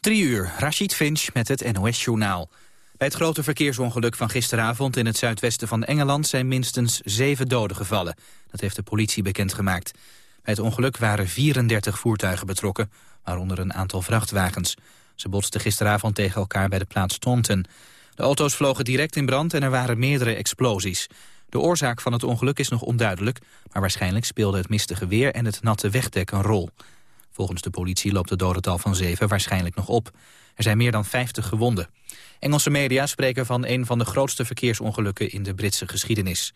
Drie uur, Rashid Finch met het NOS-journaal. Bij het grote verkeersongeluk van gisteravond in het zuidwesten van Engeland... zijn minstens zeven doden gevallen. Dat heeft de politie bekendgemaakt. Bij het ongeluk waren 34 voertuigen betrokken, waaronder een aantal vrachtwagens. Ze botsten gisteravond tegen elkaar bij de plaats Taunton. De auto's vlogen direct in brand en er waren meerdere explosies. De oorzaak van het ongeluk is nog onduidelijk... maar waarschijnlijk speelde het mistige weer en het natte wegdek een rol. Volgens de politie loopt het dodental van zeven waarschijnlijk nog op. Er zijn meer dan 50 gewonden. Engelse media spreken van een van de grootste verkeersongelukken in de Britse geschiedenis.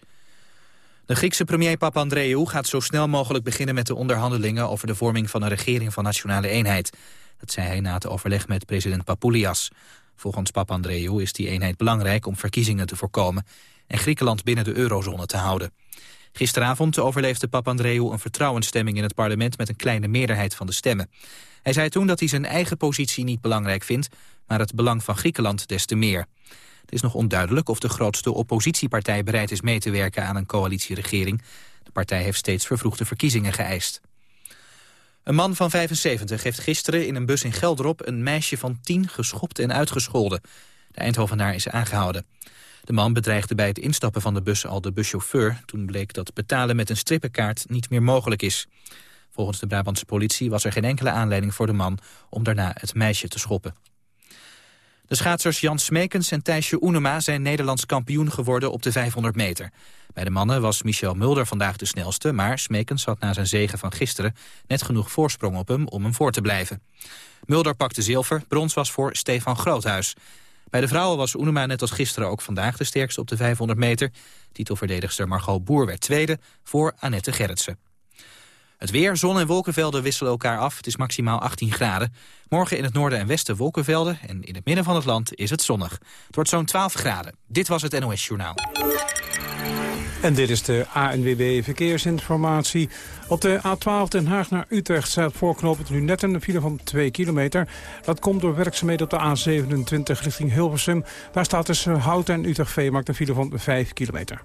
De Griekse premier Papandreou gaat zo snel mogelijk beginnen met de onderhandelingen over de vorming van een regering van nationale eenheid. Dat zei hij na het overleg met president Papoulias. Volgens Papandreou is die eenheid belangrijk om verkiezingen te voorkomen en Griekenland binnen de eurozone te houden. Gisteravond overleefde Papandreou een vertrouwensstemming in het parlement met een kleine meerderheid van de stemmen. Hij zei toen dat hij zijn eigen positie niet belangrijk vindt, maar het belang van Griekenland des te meer. Het is nog onduidelijk of de grootste oppositiepartij bereid is mee te werken aan een coalitieregering. De partij heeft steeds vervroegde verkiezingen geëist. Een man van 75 heeft gisteren in een bus in Gelderop een meisje van 10 geschopt en uitgescholden. De Eindhovenaar is aangehouden. De man bedreigde bij het instappen van de bus al de buschauffeur. Toen bleek dat betalen met een strippenkaart niet meer mogelijk is. Volgens de Brabantse politie was er geen enkele aanleiding voor de man... om daarna het meisje te schoppen. De schaatsers Jan Smekens en Thijsje Oenema zijn Nederlands kampioen geworden op de 500 meter. Bij de mannen was Michel Mulder vandaag de snelste, maar Smekens had na zijn zegen van gisteren net genoeg voorsprong op hem om hem voor te blijven. Mulder pakte zilver, brons was voor Stefan Groothuis. Bij de vrouwen was Oenema net als gisteren ook vandaag de sterkste op de 500 meter. Titelverdedigster Margot Boer werd tweede voor Annette Gerritsen. Het weer, zon en wolkenvelden wisselen elkaar af. Het is maximaal 18 graden. Morgen in het noorden en westen wolkenvelden en in het midden van het land is het zonnig. Het wordt zo'n 12 graden. Dit was het NOS Journaal. En dit is de ANWB Verkeersinformatie. Op de A12 Den Haag naar Utrecht staat voorknopend nu net een file van 2 kilometer. Dat komt door werkzaamheden op de A27 richting Hilversum. Daar staat tussen Hout en Utrecht Veemarkt een file van 5 kilometer.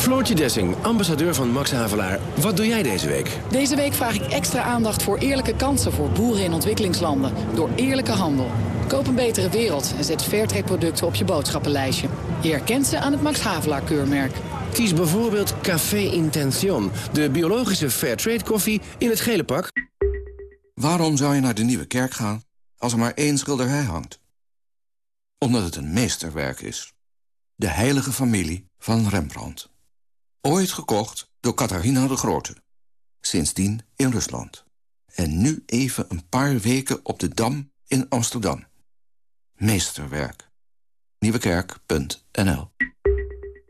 Floortje Dessing, ambassadeur van Max Havelaar. Wat doe jij deze week? Deze week vraag ik extra aandacht voor eerlijke kansen voor boeren in ontwikkelingslanden. Door eerlijke handel. Koop een betere wereld en zet Fairtrade producten op je boodschappenlijstje. Je herkent ze aan het Max Havelaar keurmerk. Kies bijvoorbeeld Café Intention, de biologische Fairtrade koffie in het gele pak. Waarom zou je naar de Nieuwe Kerk gaan als er maar één schilderij hangt? Omdat het een meesterwerk is. De heilige familie van Rembrandt. Ooit gekocht door Catharina de Grote. Sindsdien in Rusland. En nu even een paar weken op de Dam in Amsterdam. Meesterwerk. Nieuwekerk.nl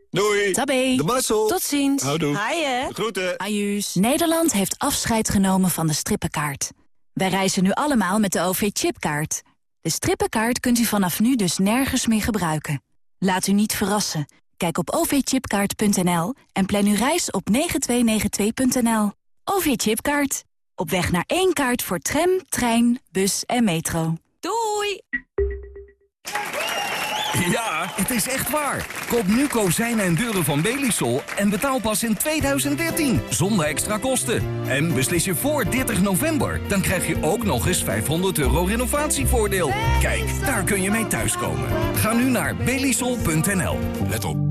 Doei. Tabé. De Marcel. Tot ziens. Houdoe. Haaien. Groeten. Ajuus. Nederland heeft afscheid genomen van de strippenkaart. Wij reizen nu allemaal met de OV-chipkaart. De strippenkaart kunt u vanaf nu dus nergens meer gebruiken. Laat u niet verrassen. Kijk op ovchipkaart.nl en plan uw reis op 9292.nl. OV-chipkaart. Op weg naar één kaart voor tram, trein, bus en metro. Doei! Ja, het is echt waar. Koop nu kozijnen en deuren van Belisol en betaal pas in 2013, zonder extra kosten. En beslis je voor 30 november, dan krijg je ook nog eens 500 euro renovatievoordeel. Kijk, daar kun je mee thuiskomen. Ga nu naar belisol.nl. Let op.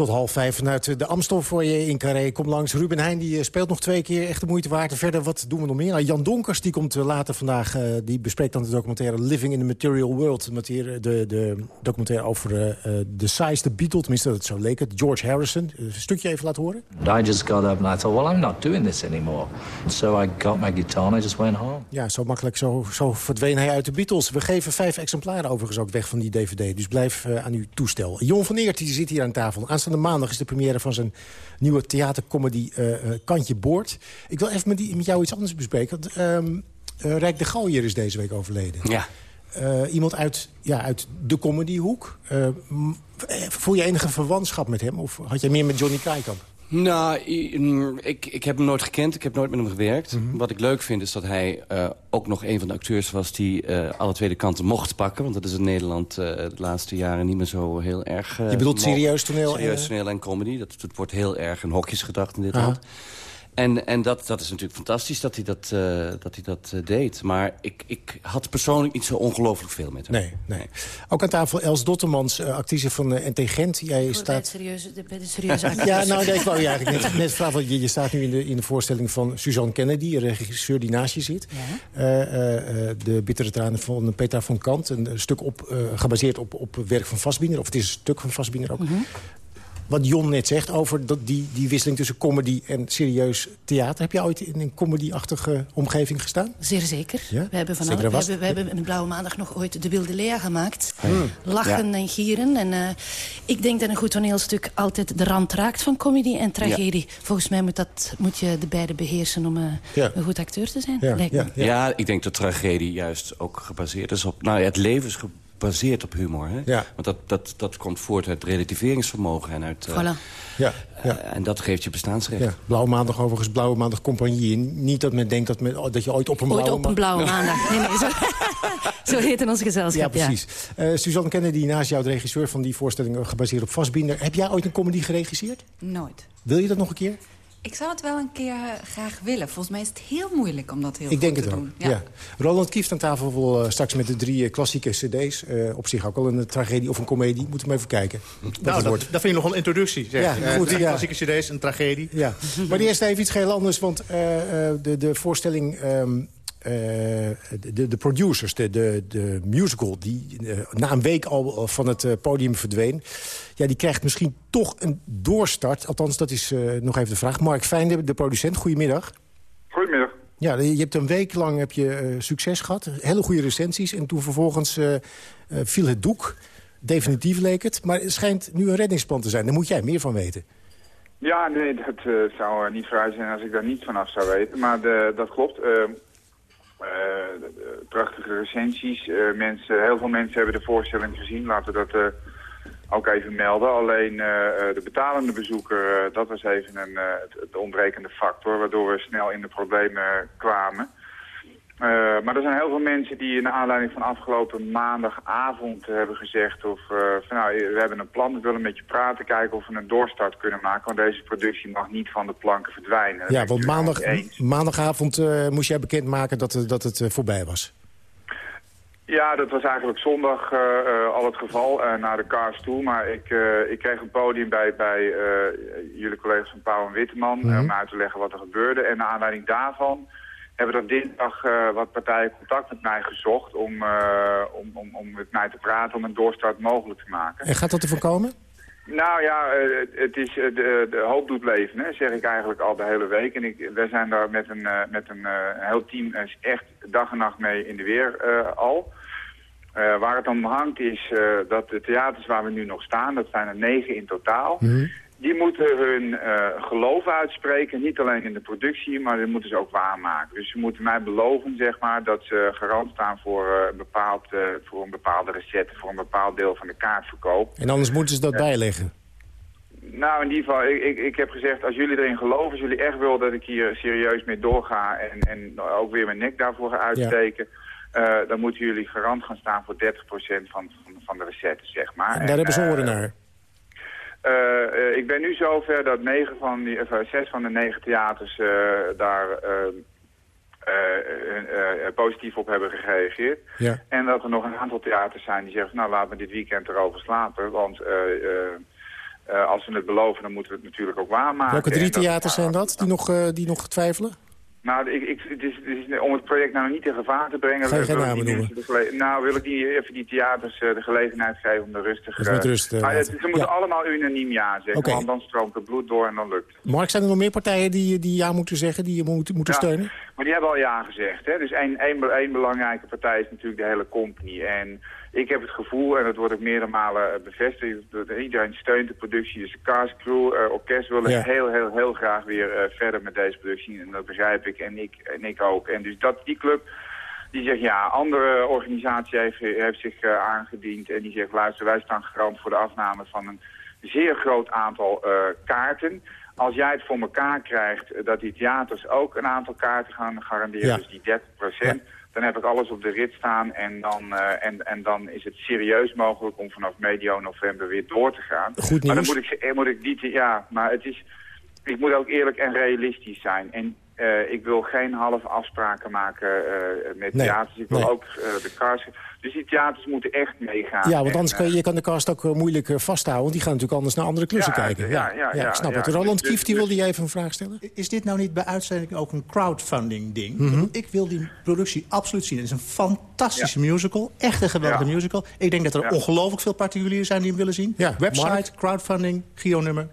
Tot half vijf vanuit de Amstel voor je in Carré. Kom langs. Ruben Heijn die speelt nog twee keer. Echt de moeite waard. En verder, wat doen we nog meer? Nou, Jan Donkers die komt later vandaag. die bespreekt dan de documentaire Living in the Material World. Hier de, de documentaire over de size, de Beatles. Tenminste, dat zo leek het. George Harrison. Een stukje even laten horen. I just got up and I thought, well, I'm not doing this anymore. So I got my guitar and I just went home. Ja, zo makkelijk, zo, zo verdween hij uit de Beatles. We geven vijf exemplaren overigens ook weg van die dvd. Dus blijf uh, aan uw toestel. Jon van Eert die zit hier aan tafel. Aanstaande maandag is de première van zijn nieuwe theatercomedy uh, Kantje Boord. Ik wil even met, die, met jou iets anders bespreken. Want, um, Rijk de Gallier is deze week overleden. Ja. iemand uit, ja, uit de comedyhoek. voel je enige verwantschap met hem? Of had jij meer met Johnny Krijkamp? Nou, ik, ik heb hem nooit gekend. Ik heb nooit met hem gewerkt. Mhm. Wat ik leuk vind is dat hij uh, ook nog een van de acteurs was... die uh, alle twee de kanten mocht pakken. Want dat is in Nederland uh, de laatste jaren niet meer zo heel erg... Je bedoelt serieus toneel? Serieus toneel en comedy. Dat, het wordt heel erg in hokjes gedacht in dit land. En, en dat, dat is natuurlijk fantastisch dat hij dat, uh, dat, hij dat uh, deed. Maar ik, ik had persoonlijk niet zo ongelooflijk veel met hem. Nee, nee. Ook aan tafel Els Dottermans, uh, actrice van uh, NT Gent. Jij staat... bij, serieuze, de serieuze actrice. ja, nou, nee, ik wou je eigenlijk net, net vragen. Je, je staat nu in de, in de voorstelling van Suzanne Kennedy, een regisseur die naast je zit. Ja. de bittere tranen van Peter van Kant. Een stuk op, gebaseerd op, op werk van Vastbinder. Of het is een stuk van Vastbinder ook. Mm -hmm wat Jon net zegt over dat die, die wisseling tussen comedy en serieus theater. Heb je ooit in een comedy-achtige omgeving gestaan? Zeer zeker. Ja? We, hebben van we, hebben, we hebben een Blauwe Maandag nog ooit de Wilde Lea gemaakt. Hmm. Lachen en gieren. En, uh, ik denk dat een goed toneelstuk altijd de rand raakt van comedy en tragedie. Volgens mij moet, dat, moet je de beide beheersen om uh, een goed acteur te zijn. Ja, ja, ik denk dat tragedie juist ook gebaseerd is op... Nou ja, het leven is gebaseerd op humor. Hè? Ja. Want dat, dat, dat komt voort uit relativeringsvermogen. En, uit, uh, voilà. ja, ja. Uh, en dat geeft je bestaansrecht. Ja. Blauwe Maandag overigens, Blauwe Maandag Compagnie. Niet dat men denkt dat, men, dat je ooit op een ooit Blauwe, op een blauwe Maandag. Nee, nee, zo, zo heet in ons gezelschap. Ja, precies. Ja. Uh, Suzanne Kennedy, naast jou de regisseur van die voorstelling... gebaseerd op Vastbinder. Heb jij ooit een comedy geregisseerd? Nooit. Wil je dat nog een keer? Ik zou het wel een keer graag willen. Volgens mij is het heel moeilijk om dat heel Ik goed denk te het doen. Ook. Ja. Roland Kieft aan tafel wil uh, straks met de drie uh, klassieke cd's. Uh, op zich ook al een tragedie of een komedie. Moeten we even kijken. Nou, dat, dat, vind je nog een introductie. Zeg. Ja, goed, ja. Klassieke cd's, een tragedie. Ja. maar eerst even iets heel anders. Want de, de voorstelling... Um, uh, de, de, producers, de, de, de musical, die uh, na een week al van het podium verdween... ja, die krijgt misschien toch een doorstart. Althans, dat is nog even de vraag. Mark Fijn, de producent, goedemiddag. Goedemiddag. Ja, je hebt een week lang heb je, succes gehad. Hele goede recensies. En toen vervolgens viel het doek. Definitief leek het. Maar het schijnt nu een reddingsplan te zijn. Daar moet jij meer van weten. Ja, nee, dat zou niet vrij zijn als ik daar niets vanaf zou weten. Maar de, dat klopt. Uh, prachtige recensies. Uh, mensen, heel veel mensen hebben de voorstelling gezien. Laten we dat uh, ook even melden. Alleen de betalende bezoeker, dat was even een, het ontbrekende factor... waardoor we snel in de problemen kwamen. Uh, maar er zijn heel veel mensen die in de aanleiding van afgelopen maandagavond hebben gezegd... of uh, van nou, we hebben een plan, we willen met je praten, kijken of we een doorstart kunnen maken. Want deze productie mag niet van de planken verdwijnen. Ja, want maandag, maandagavond uh, moest jij bekendmaken dat, dat het voorbij was. Ja, dat was eigenlijk zondag al het geval, naar de Cars toe. Maar ik, ik kreeg een podium bij, bij jullie collega's van Pauw en Witteman... Mm -hmm. om uit te leggen wat er gebeurde. En naar aanleiding daarvan hebben er dinsdag uh, wat partijen contact met mij gezocht om, uh, om, om, om met mij te praten om een doorstart mogelijk te maken. En gaat dat ervan komen? Nou ja, uh, het is, de, de hoop doet leven, hè, zeg ik eigenlijk al de hele week. En ik, wij zijn daar met een, met een heel team echt dag en nacht mee in de weer al. waar het om hangt is dat de theaters waar we nu nog staan, dat zijn er negen in totaal... Mm -hmm die moeten hun uh, geloof uitspreken, niet alleen in de productie, maar dat moeten ze ook waarmaken. Dus ze moeten mij beloven, zeg maar, dat ze garant staan voor, uh, een, bepaald, uh, voor een bepaalde recette, voor een bepaald deel van de kaartverkoop. En anders moeten ze dat bijleggen? Nou, in ieder geval, ik, ik, ik, heb gezegd, als jullie erin geloven, als jullie echt willen dat ik hier serieus mee doorga en, en ook weer mijn nek daarvoor ga uitsteken... Ja. dan moeten jullie garant gaan staan voor 30% van, van, van de recette, zeg maar. En daar en, hebben ze oren naar? Uh, uh, ik ben nu zover dat negen van die, uh, zes van de negen theaters daar positief op hebben gereageerd. Ja. En dat er nog een aantal theaters zijn die zeggen, nou laat me dit weekend erover slapen, want als we het beloven, dan moeten we het natuurlijk ook waarmaken. Welke drie theaters zijn dat, die nog, die nog twijfelen? Nou, ik, ik, het is, het is, om het project nou niet in gevaar te brengen... Ga je geen namen noemen? Nou, wil ik die, even die theaters uh, de gelegenheid geven om de rustig... Dus met rust uh, maar het, ze moeten ja. allemaal unaniem ja zeggen, okay. want dan stroomt het bloed door en dan lukt het. Mark, zijn er nog meer partijen die, die ja moeten zeggen, die je moet, moeten ja, steunen? Maar die hebben al ja gezegd. Hè? Dus één, één, één belangrijke partij is natuurlijk de hele company. En ik heb het gevoel, en dat wordt ook meerdere malen bevestigd... dat iedereen steunt de productie. Dus de cast, crew, uh, orkest willen ja. heel, heel, heel graag weer uh, verder met deze productie. En dat begrijp ik en ik, en ik ook. En dus dat, die club die zegt, ja, andere organisatie heeft, heeft zich uh, aangediend. En die zegt, luister, wij staan garant voor de afname van een zeer groot aantal kaarten als jij het voor elkaar krijgt dat die theaters ook een aantal kaarten gaan garanderen, ja. dus die 30 procent, ja. Dan heb ik alles op de rit staan en dan, uh, en, en dan is het serieus mogelijk om vanaf medio november weer door te gaan. Goed nieuws. Maar dan moet ik, moet ik niet, ja, maar het is, ik moet ook eerlijk en realistisch zijn. En uh, ik wil geen halve afspraken maken uh, met nee, theaters. Ik wil nee. ook de cars... Dus die theaters moeten echt meegaan. Ja, want anders kan je, je kan de cast ook moeilijk vasthouden. Want die gaan natuurlijk anders naar andere klussen ja, kijken. Ja, ja, ja, ik snap het. Roland Kief, die wilde jij even een vraag stellen? Is dit nou niet bij uitzending ook een crowdfunding ding? Mm -hmm. Ik wil die productie absoluut zien. Het is een fantastische musical. Echt een geweldige musical. Ik denk dat er ongelooflijk veel particulieren zijn die hem willen zien. Website, Mark. crowdfunding, Gio-nummer.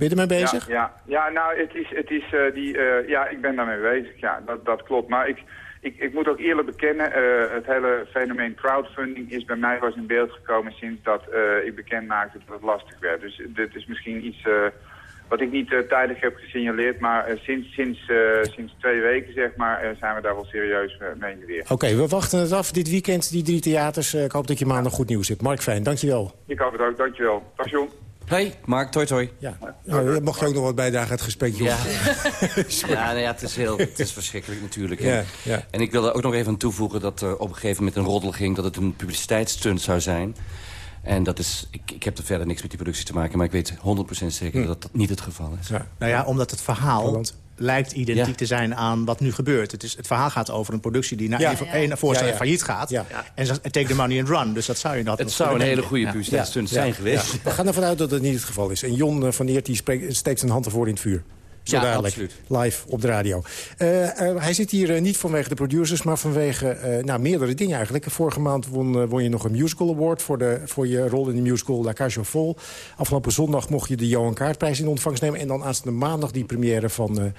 Ben je ermee bezig? Ja, ja, ja nou, het is, het is uh, die, uh, ja, ik ben daarmee bezig. Ja, dat, dat klopt. Maar ik, ik, ik moet ook eerlijk bekennen, uh, het hele fenomeen crowdfunding is bij mij pas in beeld gekomen sinds dat ik bekend maakte dat het lastig werd. Dus dit is misschien iets wat ik niet tijdig heb gesignaleerd, maar sinds, sinds, sinds twee weken zeg maar, zijn we daar wel serieus mee weer. Oké, okay, we wachten het af. Dit weekend, die drie theaters. ik hoop dat je maandag goed nieuws hebt. Mark Fijn, dankjewel. Ik hoop het ook, dankjewel. Dag John. Hey, Mark, toi toi. Ja. Nou, mocht je ook nog wat bijdragen het gesprek, Ja, ja, nou ja het, is heel, het is verschrikkelijk natuurlijk. Ja, ja. En ik wil er ook nog even aan toevoegen dat er op een gegeven moment een roddel ging... dat het een publiciteitsstunt zou zijn. En dat is, ik, ik heb er verder niks met die productie te maken... maar ik weet 100% zeker hm. dat dat niet het geval is. Ja. Nou ja, omdat het verhaal... Lijkt identiek ja. te zijn aan wat nu gebeurt. Het, is, het verhaal gaat over een productie die na ja. één ja. voorstel failliet gaat. En take the money and run. Dus dat zou je dat Het zou een hele goede publiciteitsstunt zijn geweest. We gaan ervan uit dat het niet het geval is. En Jon van Eert die spreekt, steekt zijn hand ervoor in het vuur. Zo ja, dadelijk, absoluut. live op de radio. Uh, uh, hij zit hier uh, niet vanwege de producers, maar vanwege nou, meerdere dingen eigenlijk. Vorige maand won, won je nog een musical award voor, de, voor je rol in de musical La Cage Folles. Afgelopen zondag mocht je de Johan Kaartprijs in ontvangst nemen. En dan aanstaande maandag die première van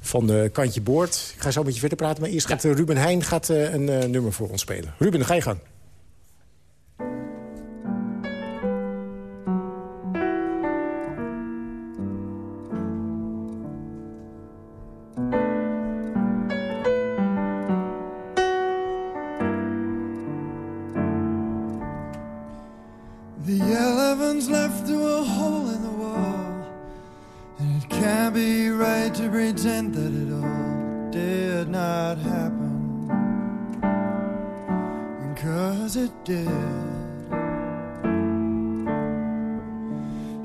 van uh, Kantje Boord. Ik ga zo met je verder praten, maar eerst gaat Ruben Heijn gaat, uh, een nummer voor ons spelen. Ruben, ga je gang. Left through a hole in the wall And it can't be right to pretend that it all did not happen. And Cause it did.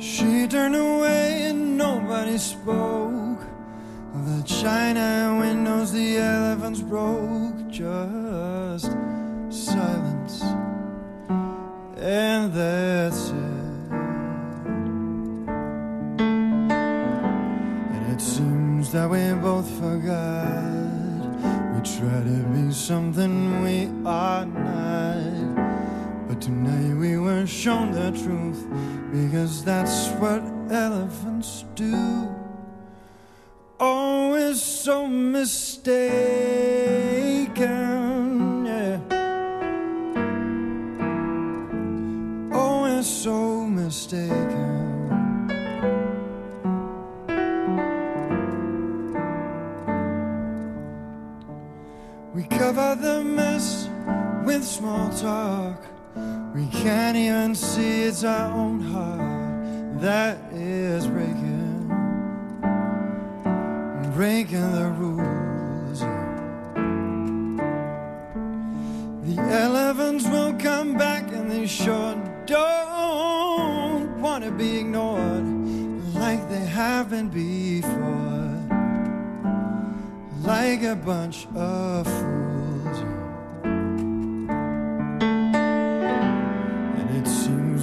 She turned away and nobody spoke. Of the china windows the elephants broke. Just something we are not. But tonight we were shown the truth because that's what elephants do. Oh, it's so mistaken, We the mess with small talk. We can't even see it's our own heart that is breaking, breaking the rules. The elephants will come back and they sure don't want to be ignored like they haven't before like a bunch of fools.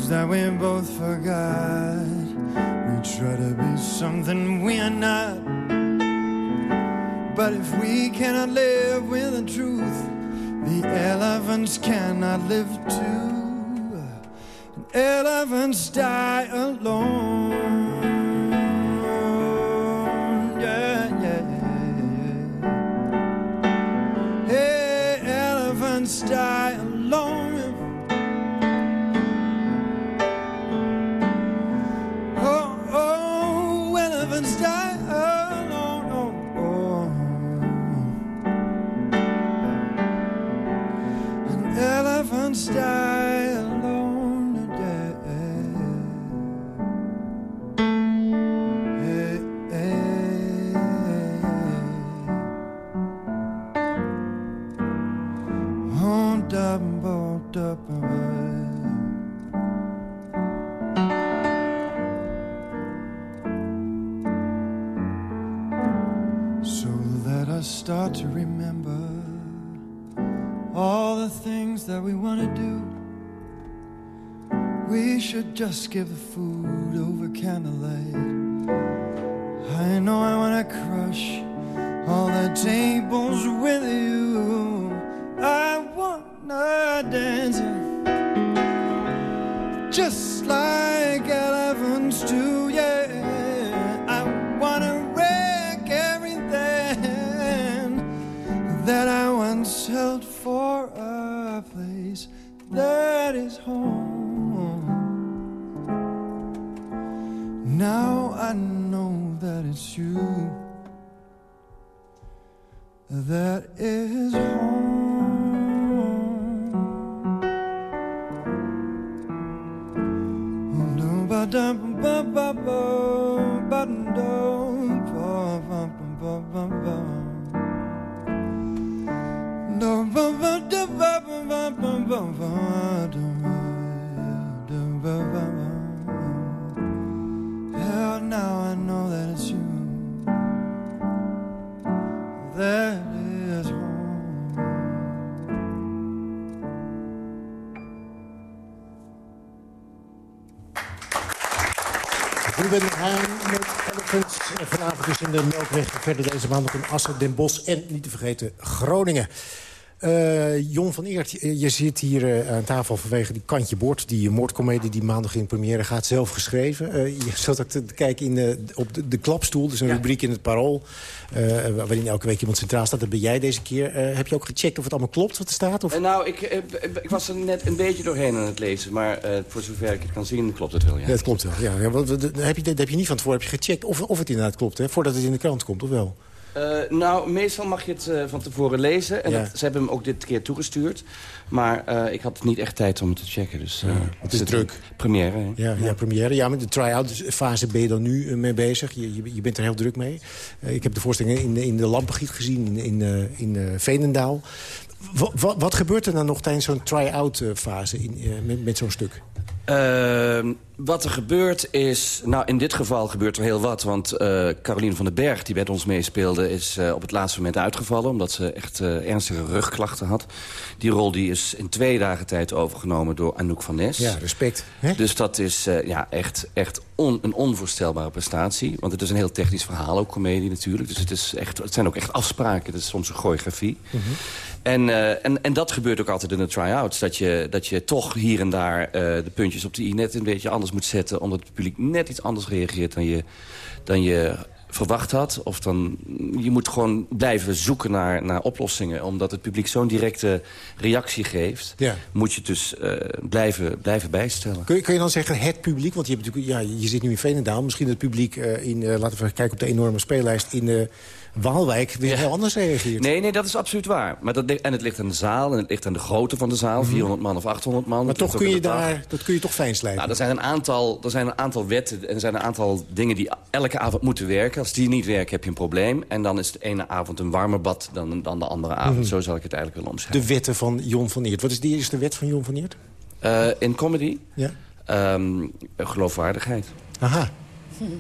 That we both forgot We try to be something we're not. But if we cannot live with the truth, the elephants cannot live too. And elephants die alone. Just give the food over candlelight. Vanavond dus in de Melkweg. Verder deze maand nog in Assen, Den Bosch en niet te vergeten Groningen. Eh, Jon van Eert, je je zit hier eh, aan tafel vanwege die Kantje Bord... die moordcomedie die maandag in première gaat, zelf geschreven. Eh, je zat ook te kijken in de, op de, de klapstoel, dus een rubriek in het Parool... eh, waarin elke week iemand centraal staat. Dat ben jij deze keer. Eh, heb je ook gecheckt of het allemaal klopt wat er staat? Of? Nou, ik, eh, ik was er net een beetje doorheen aan het lezen. Maar eh, voor zover ik het kan zien, klopt het wel, ja. Dat klopt wel. Ja, ja, want, heb, je, dat heb je niet van tevoren heb je gecheckt of, of het inderdaad klopt, hè, voordat het in de krant komt, of wel? Eh, nou, meestal mag je het eh, van tevoren lezen. En Ja. dat, ze hebben hem ook dit keer toegestuurd. Maar eh, ik had niet echt tijd om het te checken. Dus, het is druk. Première, hè? Ja, ja. première. Ja, met de try-out fase ben je dan nu mee bezig. Je, je, je bent er heel druk mee. Ik heb de voorstelling in, in de Lampengiet gezien in, in, in Veenendaal. Wat, wat, wat gebeurt er dan nog tijdens zo'n try-out fase in, met, met zo'n stuk? Ehm, wat er gebeurt is... Nou, in dit geval gebeurt er heel wat. Want eh Caroline van den Berg, die met ons meespeelde... is eh, op het laatste moment uitgevallen. Omdat ze echt eh, ernstige rugklachten had. Die rol die is in twee dagen tijd overgenomen door Anouk van Nes. Ja, respect. Hè? Dus dat is ja, echt, echt on- een onvoorstelbare prestatie. Want het is een heel technisch verhaal, ook comedie natuurlijk. Dus het, is echt, het zijn ook echt afspraken. Het is soms een choreografie. En, eh, en, en dat gebeurt ook altijd in de try-outs. Dat je, dat je toch hier en daar eh, de puntjes op de i net een beetje anders moet zetten... omdat het publiek net iets anders reageert dan je, dan je verwacht had. Of dan, je moet gewoon blijven zoeken naar, naar oplossingen. Omdat het publiek zo'n directe reactie geeft... Ja. moet je het dus eh, blijven, blijven bijstellen. Kun je, kun je dan zeggen het publiek? Want je, hebt natuurlijk, ja, je zit nu in Veenendaal. Misschien het publiek in, laten we even kijken op de enorme speellijst... in Waalwijk weer heel anders reageert. Nee, nee, dat is absoluut waar. Maar dat, en het ligt aan de zaal en het ligt aan de grootte van de zaal. 400 man of 800 man. Mhm. Maar toch kun je, daar, dat kun je toch fijn slijpen. Nou, er zijn, een aantal, er zijn een aantal wetten en er zijn een aantal dingen die elke avond moeten werken. Als die niet werken, heb je een probleem. En dan is de ene avond een warmer bad dan, dan de andere avond. Mhm. Zo zal ik het eigenlijk willen omschrijven. De wetten van Jon van Eert. Wat is de eerste wet van Jon van Eert? Eh, in comedy? Ja. Ehm, geloofwaardigheid. Aha.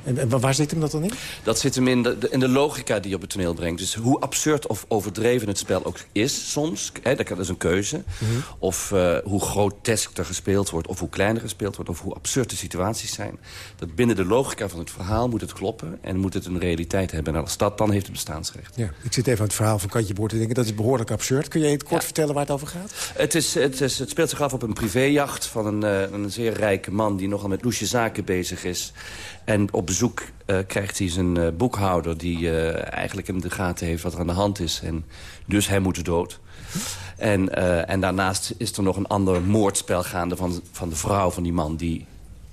En, waar zit hem dat dan in? Dat zit hem in de, in de logica die je op het toneel brengt. Dus hoe absurd of overdreven het spel ook is soms. Hè, dat is een keuze. Mhm. Of uh, hoe grotesk er gespeeld wordt. Of hoe kleiner gespeeld wordt. Of hoe absurd de situaties zijn. Dat binnen de logica van het verhaal moet het kloppen. En moet het een realiteit hebben. En als dat, dan heeft het bestaansrecht. Ja, ik zit even aan het verhaal van Kantje Boer te denken. Dat is behoorlijk absurd. Kun je het kort vertellen waar het over gaat? Het, is, het, is, het speelt zich af op een privéjacht van een, uh, een zeer rijke man... die nogal met loesje zaken bezig is. En op bezoek uh, krijgt hij zijn uh, boekhouder... die uh, eigenlijk in de gaten heeft wat er aan de hand is. En dus hij moet dood. En, en daarnaast is er nog een ander moordspel gaande... van, van de vrouw van die man die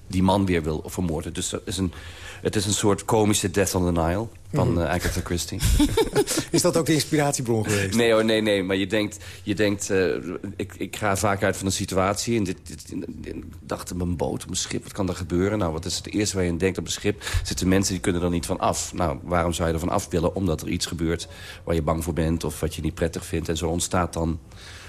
die man weer wil vermoorden. Dus dat is een, het is een soort komische Death on the Nile van uh, Agatha Christie. is dat ook de inspiratiebron geweest? Nee hoor, nee, nee. Maar je denkt, je denkt uh, ik, ik ga vaak uit van een situatie... en dit, dit, dit, dacht op een boot, op een schip, wat kan er gebeuren? Nou, wat is het eerste waar je denkt op een schip? Zitten mensen die kunnen er niet van af. Nou, waarom zou je er van af willen? Omdat er iets gebeurt waar je bang voor bent... of wat je niet prettig vindt. En zo ontstaat dan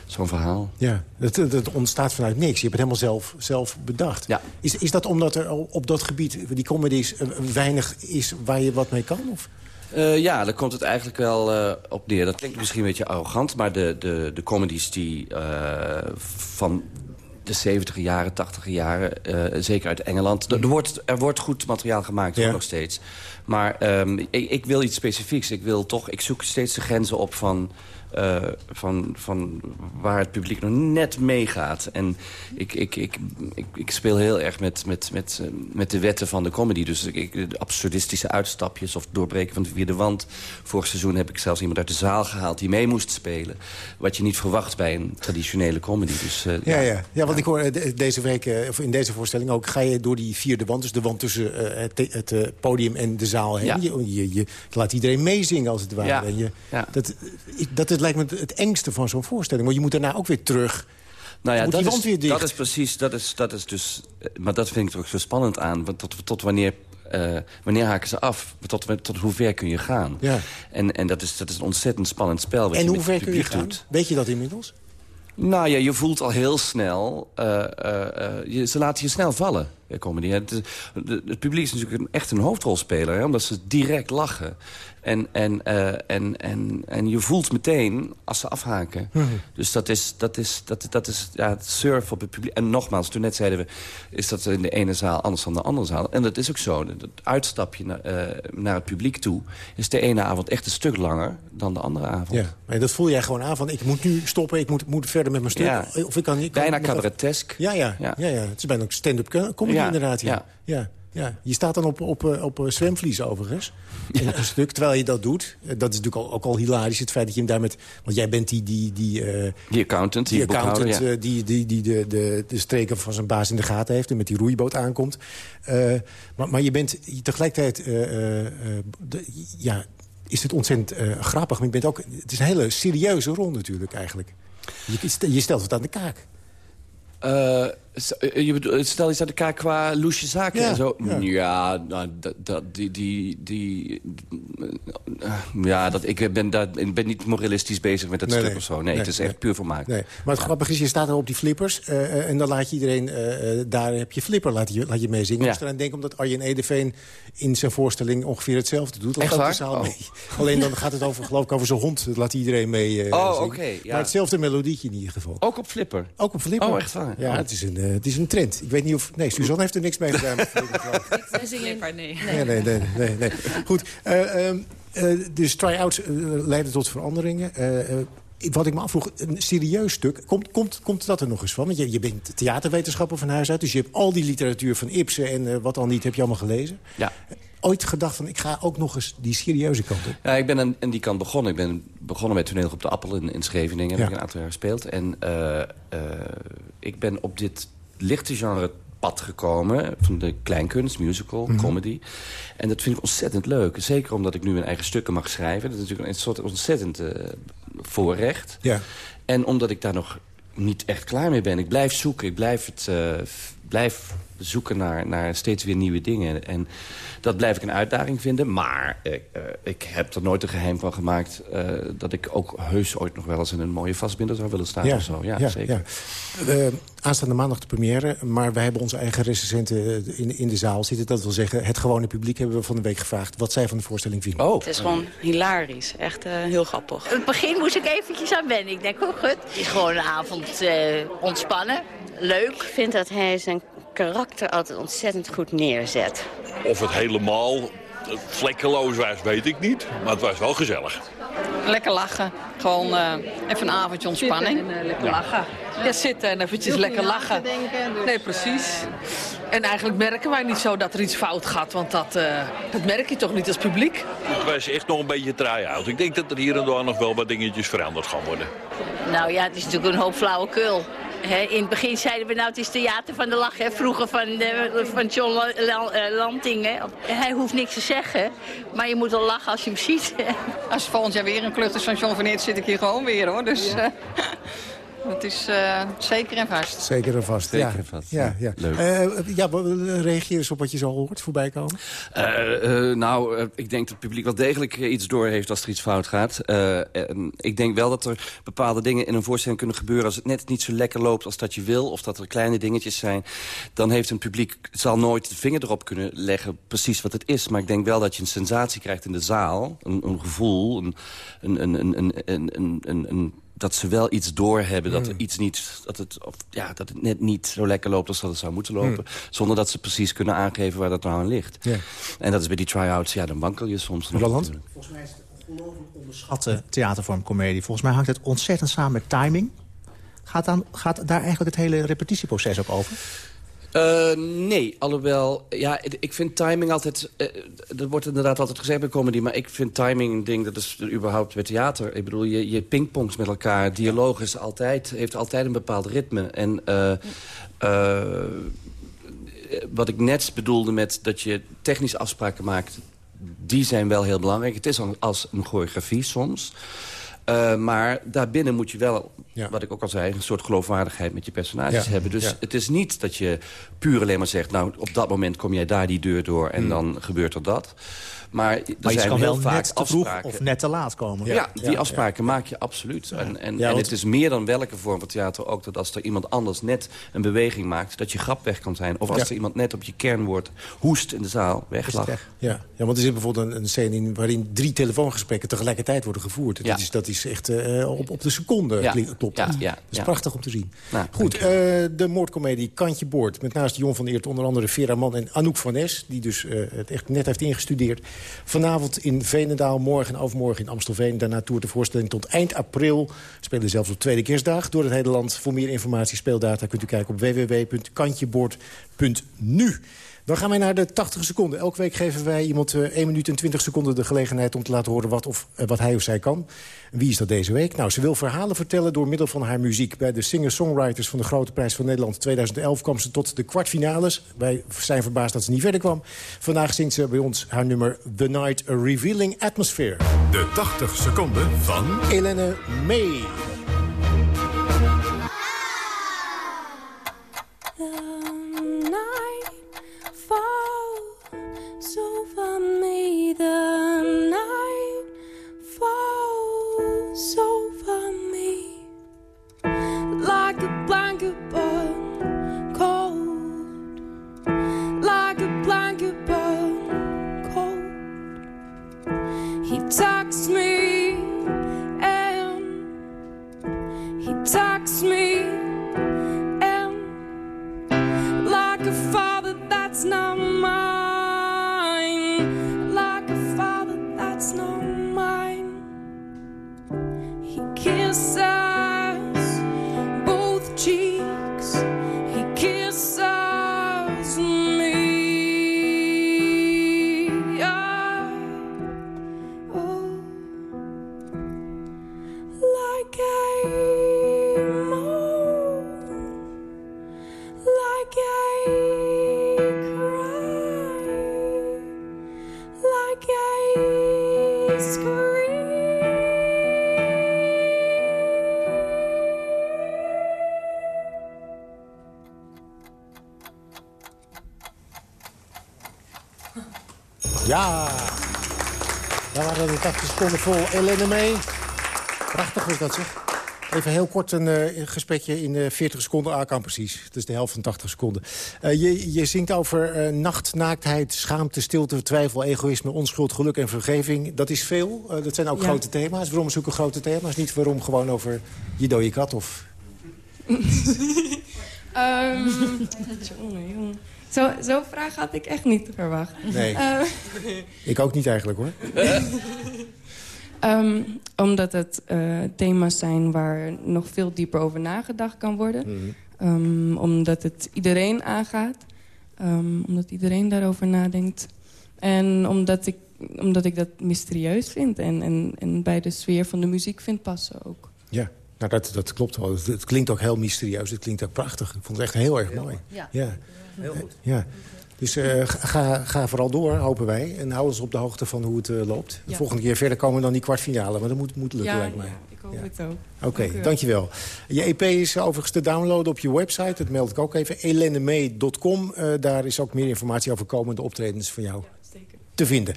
zo'n verhaal. Ja, het, ontstaat vanuit niks. Je hebt het helemaal zelf, zelf bedacht. Ja. Is, is dat omdat er op dat gebied, die comedies, eh, weinig is waar je wat mee kan? Of? Uh, ja, daar komt het eigenlijk wel uh, op neer. Dat klinkt misschien een beetje arrogant... maar de, de, de comedies die uh, van de 70 jaren, 80 jaren, zeker uit Engeland... Er, wordt, er wordt goed materiaal gemaakt, ja. nog steeds. Maar um, ik, ik, wil iets specifieks. Ik, wil toch, ik zoek steeds de grenzen op van... Uh, van, van waar het publiek nog net meegaat. En ik, ik, ik, ik, ik speel heel erg met, met, met, uh, met de wetten van de comedy. Dus ik, de absurdistische uitstapjes of doorbreken van de vierde wand. Vorig seizoen heb ik zelfs iemand uit de zaal gehaald die mee moest spelen. Wat je niet verwacht bij een traditionele comedy. Dus, uh, ja, ja. ja, want ik hoor deze week, of in deze voorstelling ook... ga je door die vierde wand, dus de wand tussen het, het podium en de zaal heen. Ja. Je, je, je, laat iedereen meezingen als het ware. En je, dat, dat lijkt me het engste van zo'n voorstelling. Want je moet daarna ook weer terug. Nou ja, moet dat is, dat is precies, dat is, dat is dus... Maar dat vind ik er ook zo spannend aan. Want tot, tot wanneer, uh, wanneer haken ze af? Tot, tot hoe ver kun je gaan? Ja. En, en dat, is, dat is een ontzettend spannend spel. Wat en je hoe ver kun je gaan? doet. Weet je dat inmiddels? Nou ja, je voelt al heel snel... Uh, uh, uh, je, ze laten je snel vallen, comedy. Het, het, het publiek is natuurlijk een, echt een hoofdrolspeler... Hè, omdat ze direct lachen. En, en, en, en, en je voelt meteen als ze afhaken. Dus dat is, dat is, dat, dat is ja, het surf op het publiek. En nogmaals, toen net zeiden we... is dat in de ene zaal anders dan de andere zaal. En dat is ook zo. Het uitstapje naar, naar het publiek toe... is de ene avond echt een stuk langer dan de andere avond. Ja, maar dat voel jij gewoon aan van... ik moet nu stoppen, ik moet, moet verder met mijn stuk. Ja. Of ik kan, ik kan Bijna cabaretesk. Ja, ja, ja. Ja. ja, Het is bijna ook stand-up comedy inderdaad. Ja. ja. Ja. Je staat dan op, op, eh, op eh, zwemvlies overigens. Een stuk, terwijl je dat doet. Eh, Dat is natuurlijk ook al hilarisch, het feit dat je hem daar met... Want jij bent die... die, die Die accountant, die, die accountant ja. die, die, die de, de, de streken van zijn baas in de gaten heeft... en met die roeiboot aankomt. Maar, maar je bent tegelijkertijd... de- ja, is het ontzettend grappig. Maar je bent ook, het is een hele serieuze rol natuurlijk eigenlijk. Je, je stelt het aan de kaak. Eh, eh, je bedoelt, stel je staat elkaar qua loesje zaken Ja, en zo. ja. Ja, nou, dat, dat, die... die, die eh, ja, dat, ik, ben daar, ik ben niet moralistisch bezig met dat Nee, stuk nee. of zo. Nee, Nee, het is echt puur vermaak. Nee. Maar het grappige is, je staat er op die flippers... eh, eh, en dan laat je iedereen, eh, eh, daar heb je flipper, laat je, laat je meezingen. Ja. eraan denken, omdat Arjen Edeveen in zijn voorstelling ongeveer hetzelfde doet. Echt waar? zaal Oh. mee. Alleen dan gaat het over, geloof ik, over zijn hond. Dat laat iedereen mee eh, Oh, ja. Maar hetzelfde melodietje in ieder geval. Ook op Flipper? Ook op flipper. Oh, echt waar? Ja, Oh. het, is een, eh, het is een trend. Ik weet niet of... Nee, Suzanne heeft er niks mee gedaan. nee. Nee, nee, nee. nee, nee. Goed, eh, ehm, eh, dus try-outs leiden tot veranderingen. Wat ik me afvroeg, een serieus stuk, komt, komt, komt dat er nog eens van? Want je, je bent theaterwetenschapper van huis uit... dus je hebt al die literatuur van Ibsen en eh, wat dan niet, heb je allemaal gelezen. Ja. Ooit gedacht van, ik ga ook nog eens die serieuze kant op. Ja, ik ben aan, aan die kant begonnen. Ik ben begonnen met toneel op de Appel in, in Scheveningen. Heb Ja. ik een aantal jaar gespeeld. En eh, eh, ik ben op dit lichte genre pad gekomen. Van de kleinkunst, musical, Mhm. comedy. En dat vind ik ontzettend leuk. Zeker omdat ik nu mijn eigen stukken mag schrijven. Dat is natuurlijk een soort ontzettend eh, voorrecht. Ja. En omdat ik daar nog niet echt klaar mee ben. Ik blijf zoeken, ik blijf het, eh, blijf zoeken naar, naar steeds weer nieuwe dingen. En dat blijf ik een uitdaging vinden. Maar uh, ik heb er nooit een geheim van gemaakt... Uh, dat ik ook heus ooit nog wel eens in een mooie vastbinder zou willen staan. Ja, of zo. ja, ja zeker. Ja. aanstaande maandag de première. Maar wij hebben onze eigen recensenten in, in de zaal zitten. Dat wil zeggen, het gewone publiek hebben we van de week gevraagd... wat zij van de voorstelling vinden. Oh. Het is gewoon hilarisch. Echt heel grappig. In het begin moest ik eventjes aan wennen. Ik denk, oh goed. Het is gewoon een avond ontspannen. Leuk. Ik vind dat hij zijn karakter altijd ontzettend goed neerzet. Of het helemaal vlekkeloos was, weet ik niet. Maar het was wel gezellig. Lekker lachen. Gewoon uh, even een avondje ontspanning. Zitten en, uh, lekker ja. lachen. Ja, zitten en eventjes lekker lachen. Denken, dus... Nee, precies. En eigenlijk merken wij niet zo dat er iets fout gaat. Want dat, uh, dat merk je toch niet als publiek. Het was echt nog een beetje try-out. Ik denk dat er hier en daar nog wel wat dingetjes veranderd gaan worden. Nou ja, het is natuurlijk een hoop flauwekul. He, in het begin zeiden we nou het is theater van de lach. Hè, vroeger van, de, van John Lanting. Hè. Hij hoeft niks te zeggen, maar je moet al lachen als je hem ziet. Als volgend jaar weer een klucht is van John van Eert, zit ik hier gewoon weer hoor. Dus, ja. Het is zeker en vast. Zeker en vast, zeker. En vast, ja. ja, ja. Leuk. Eh, reageer eens op wat je zo hoort voorbij komen. Eh, nou, ik denk dat het publiek wel degelijk iets door heeft als er iets fout gaat. ik denk wel dat er bepaalde dingen in een voorstelling kunnen gebeuren... als het net niet zo lekker loopt als dat je wil... of dat er kleine dingetjes zijn. Dan heeft een publiek, zal nooit de vinger erop kunnen leggen precies wat het is. Maar ik denk wel dat je een sensatie krijgt in de zaal. Een, een gevoel, een, een, een, een, een, een, een dat ze wel iets doorhebben. Dat er iets niet, dat het, of, ja, dat het net niet zo lekker loopt als dat het zou moeten lopen. Zonder dat ze precies kunnen aangeven waar dat nou aan ligt. Ja. En dat is bij die try-outs, ja, dan wankel je soms. nog Volgens mij is het een ongelooflijk onderschatte theatervorm comedie. Volgens mij hangt het ontzettend samen met timing. Gaat, dan, gaat daar eigenlijk het hele repetitieproces ook over? Uh, nee, alhoewel, ja, ik vind timing altijd... Uh, er wordt inderdaad altijd gezegd bij comedy... maar ik vind timing een ding, dat is überhaupt bij theater. Ik bedoel, je, je pingpongs met elkaar. Dialoog is altijd, heeft altijd een bepaald ritme. En uh, wat ik net bedoelde met dat je technische afspraken maakt... die zijn wel heel belangrijk. Het is als een choreografie soms... Uh, maar daarbinnen moet je wel, ja. wat ik ook al zei... een soort geloofwaardigheid met je personages ja. hebben. Dus ja. het is niet dat je puur alleen maar zegt... nou, op dat moment kom jij daar die deur door en mm. dan gebeurt er dat. Maar, er maar je zijn kan heel wel vaak net te vroeg afspraken. of net te laat komen. Ja, die afspraken maak je absoluut. En, en, en het is meer dan welke vorm van theater ook... dat als er iemand anders net een beweging maakt... dat je grap weg kan zijn. Of als er iemand net op je kernwoord hoest in de zaal, weglacht. Weg. Ja. ja, want er zit bijvoorbeeld een, een scène in... waarin drie telefoongesprekken tegelijkertijd worden gevoerd. Dat, is, dat is echt uh, op, op de seconde ja. klopt. Ja, dat. ja, dat is prachtig om te zien. Nou, Goed, uh, de moordcomedie Kantje Boord. Met naast Jon van Eert onder andere Vera Man en Anouk van Nes... die dus uh, het echt net heeft ingestudeerd. Vanavond in Venendaal, morgen en overmorgen in Amstelveen. Daarna toert de voorstelling tot eind april. Spelen zelfs op tweede kerstdag door het hele land. Voor meer informatie, speeldata kunt u kijken op www.kantjeboord.nu. Dan gaan wij naar de 80 seconden. Elke week geven wij iemand uh, 1 minuut en 20 seconden de gelegenheid... om te laten horen wat, of, uh, wat hij of zij kan. En wie is dat deze week? Nou, ze wil verhalen vertellen door middel van haar muziek. Bij de singer-songwriters van de Grote Prijs van Nederland 2011... kwam ze tot de kwartfinales. Wij zijn verbaasd dat ze niet verder kwam. Vandaag zingt ze bij ons haar nummer The Night, A Revealing Atmosphere. De 80 seconden van... Elene May. Like a blanket seconden vol Elene mee. Prachtig was dat, zeg. Even heel kort een uh, gesprekje in uh, 40 seconden. Ah, kan precies. Het is de helft van 80 seconden. Uh, je, je zingt over nacht, naaktheid, schaamte, stilte, twijfel, egoïsme, onschuld, geluk en vergeving. Dat is veel. dat zijn ook ja. grote thema's. Waarom zoeken grote thema's? Niet waarom gewoon over je dode kat of... um, jongen, jongen. Zo'n zo vraag had ik echt niet verwacht. Nee. ik ook niet eigenlijk, hoor. Um, omdat het uh, thema's zijn waar nog veel dieper over nagedacht kan worden. Mm -hmm. um, omdat het iedereen aangaat. Um, omdat iedereen daarover nadenkt. En omdat ik, omdat ik dat mysterieus vind. En, en, en bij de sfeer van de muziek vind passen ook. Ja, nou dat, dat klopt wel. Het, het klinkt ook heel mysterieus. Het klinkt ook prachtig. Ik vond het echt heel erg mooi. Ja, ja. heel goed. Ja. Dus uh, ga, ga vooral door, hopen wij. En hou ons op de hoogte van hoe het uh, loopt. De volgende keer verder komen we dan die kwartfinale. Maar dat moet, moet lukken, ja, lijkt mij. Ja, ik hoop het ook. Oké, okay, dankjewel. Je EP is overigens te downloaden op je website. Dat meld ik ook even. elenemee.com. Uh, daar is ook meer informatie over komende optredens van jou te vinden.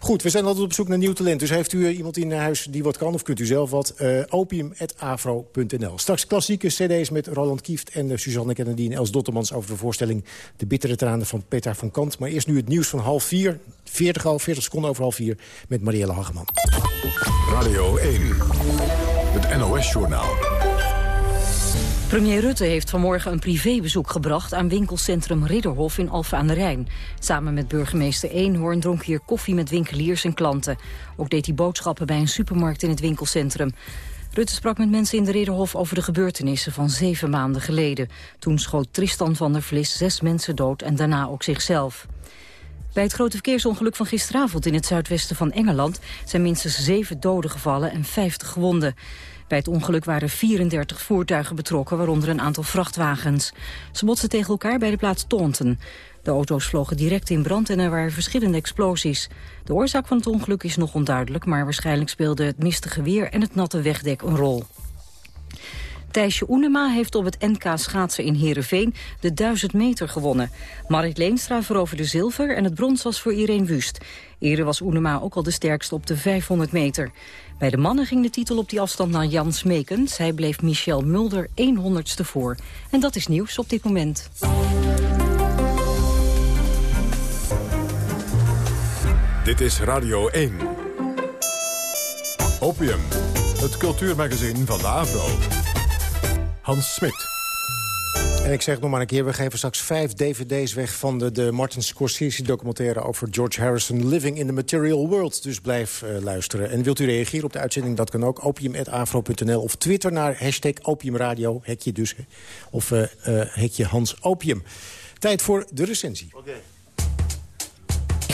Goed, we zijn altijd op zoek naar nieuw talent. Dus heeft u iemand in huis die wat kan, of kunt u zelf wat? Uh, opium.afro.nl. Straks klassieke cd's met Roland Kieft en uh, Suzanne Kennedy en Els Dottemans... over de voorstelling De Bittere Tranen van Peter van Kant. Maar eerst nu het nieuws van half vier. 40, al 40 seconden over half vier met Marielle Hageman. Radio 1, het NOS-journaal. Premier Rutte heeft vanmorgen een privébezoek gebracht aan winkelcentrum Ridderhof in Alphen aan de Rijn. Samen met burgemeester Eenhoorn dronk hij hier koffie met winkeliers en klanten. Ook deed hij boodschappen bij een supermarkt in het winkelcentrum. Rutte sprak met mensen in de Ridderhof over de gebeurtenissen van zeven maanden geleden. Toen schoot Tristan van der Vlis zes mensen dood en daarna ook zichzelf. Bij het grote verkeersongeluk van gisteravond in het zuidwesten van Engeland... zijn minstens zeven doden gevallen en 50 gewonden. Bij het ongeluk waren 34 voertuigen betrokken, waaronder een aantal vrachtwagens. Ze botsten tegen elkaar bij de plaats Taunton. De auto's vlogen direct in brand en er waren verschillende explosies. De oorzaak van het ongeluk is nog onduidelijk... maar waarschijnlijk speelden het mistige weer en het natte wegdek een rol. Thijsje Oenema heeft op het NK schaatsen in Heerenveen de 1000 meter gewonnen. Marit Leenstra veroverde zilver en het brons was voor Irene Wust. Eerder was Oenema ook al de sterkste op de 500 meter. Bij de mannen ging de titel op die afstand naar Jan Smekens. Hij bleef Michel Mulder 100ste voor. En dat is nieuws op dit moment. Dit is Radio 1. Opium, het cultuurmagazin van de AVRO. Hans Smit. En ik zeg nog maar een keer, we geven straks vijf dvd's weg... van de, de Martin Scorsese documentaire over George Harrison... Living in the Material World. Dus blijf uh, luisteren. En wilt u reageren op de uitzending, dat kan ook. opium.afro.nl of Twitter naar hashtag opiumradio. Hekje dus. Of uh, uh, hekje Hans Opium. Tijd voor de recensie. Okay.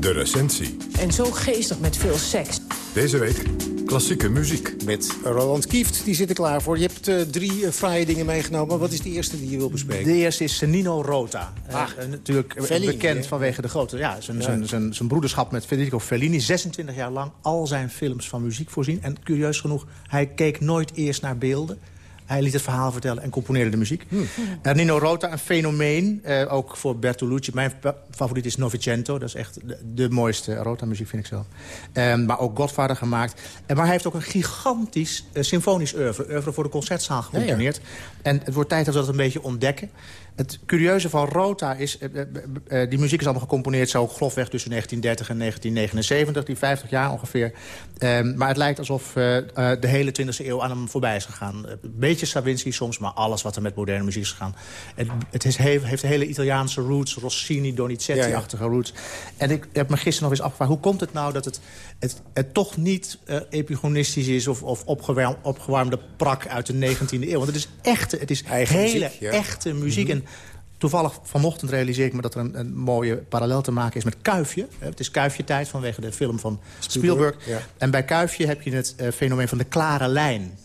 De recensie. En zo geestig met veel seks. Deze week klassieke muziek. Met Roland Kieft, die zit er klaar voor. Je hebt uh, drie uh, fraaie dingen meegenomen. Wat is de eerste die je wil bespreken? De eerste is Nino Rota. Ah, uh, natuurlijk Fellini, bekend he? vanwege de grote... Ja, zijn, ja. zijn, zijn, zijn broederschap met Federico Fellini. 26 jaar lang al zijn films van muziek voorzien. En curieus genoeg, hij keek nooit eerst naar beelden. Hij liet het verhaal vertellen en componeerde de muziek. Hmm. Uh, Nino Rota, een fenomeen. Uh, ook voor Bertolucci. Mijn favoriet is Novecento. Dat is echt de, de mooiste Rota-muziek, vind ik zelf. Um, maar ook Godfather gemaakt. En, maar hij heeft ook een gigantisch uh, symfonisch oeuvre. Oeuvre voor de concertzaal gecomponeerd. Ja, ja. En het wordt tijd dat we dat een beetje ontdekken. Het curieuze van Rota is... Uh, uh, uh, die muziek is allemaal gecomponeerd zo grofweg tussen 1930 en 1979. Die 50 jaar ongeveer. Um, maar het lijkt alsof de hele 20e eeuw aan hem voorbij is gegaan. Een beetje Stravinsky soms, maar alles wat er met moderne muziek is gegaan. Het, is, heeft, hele Italiaanse roots. Rossini, Donizetti-achtige ja, ja. roots. En ik heb me gisteren nog eens afgevraagd... hoe komt het nou dat het, het, het toch niet epigonistisch is... of, of opgewarm, opgewarmde prak uit de 19e eeuw? Want het is echte, het is Eigen hele muziek, ja. echte muziek. Mm -hmm. Toevallig vanochtend realiseer ik me dat er een, een, mooie parallel te maken is met Kuifje. Het is Kuifje-tijd vanwege de film van Spielberg. Spielberg ja. En bij Kuifje heb je het uh, fenomeen van de klare lijn.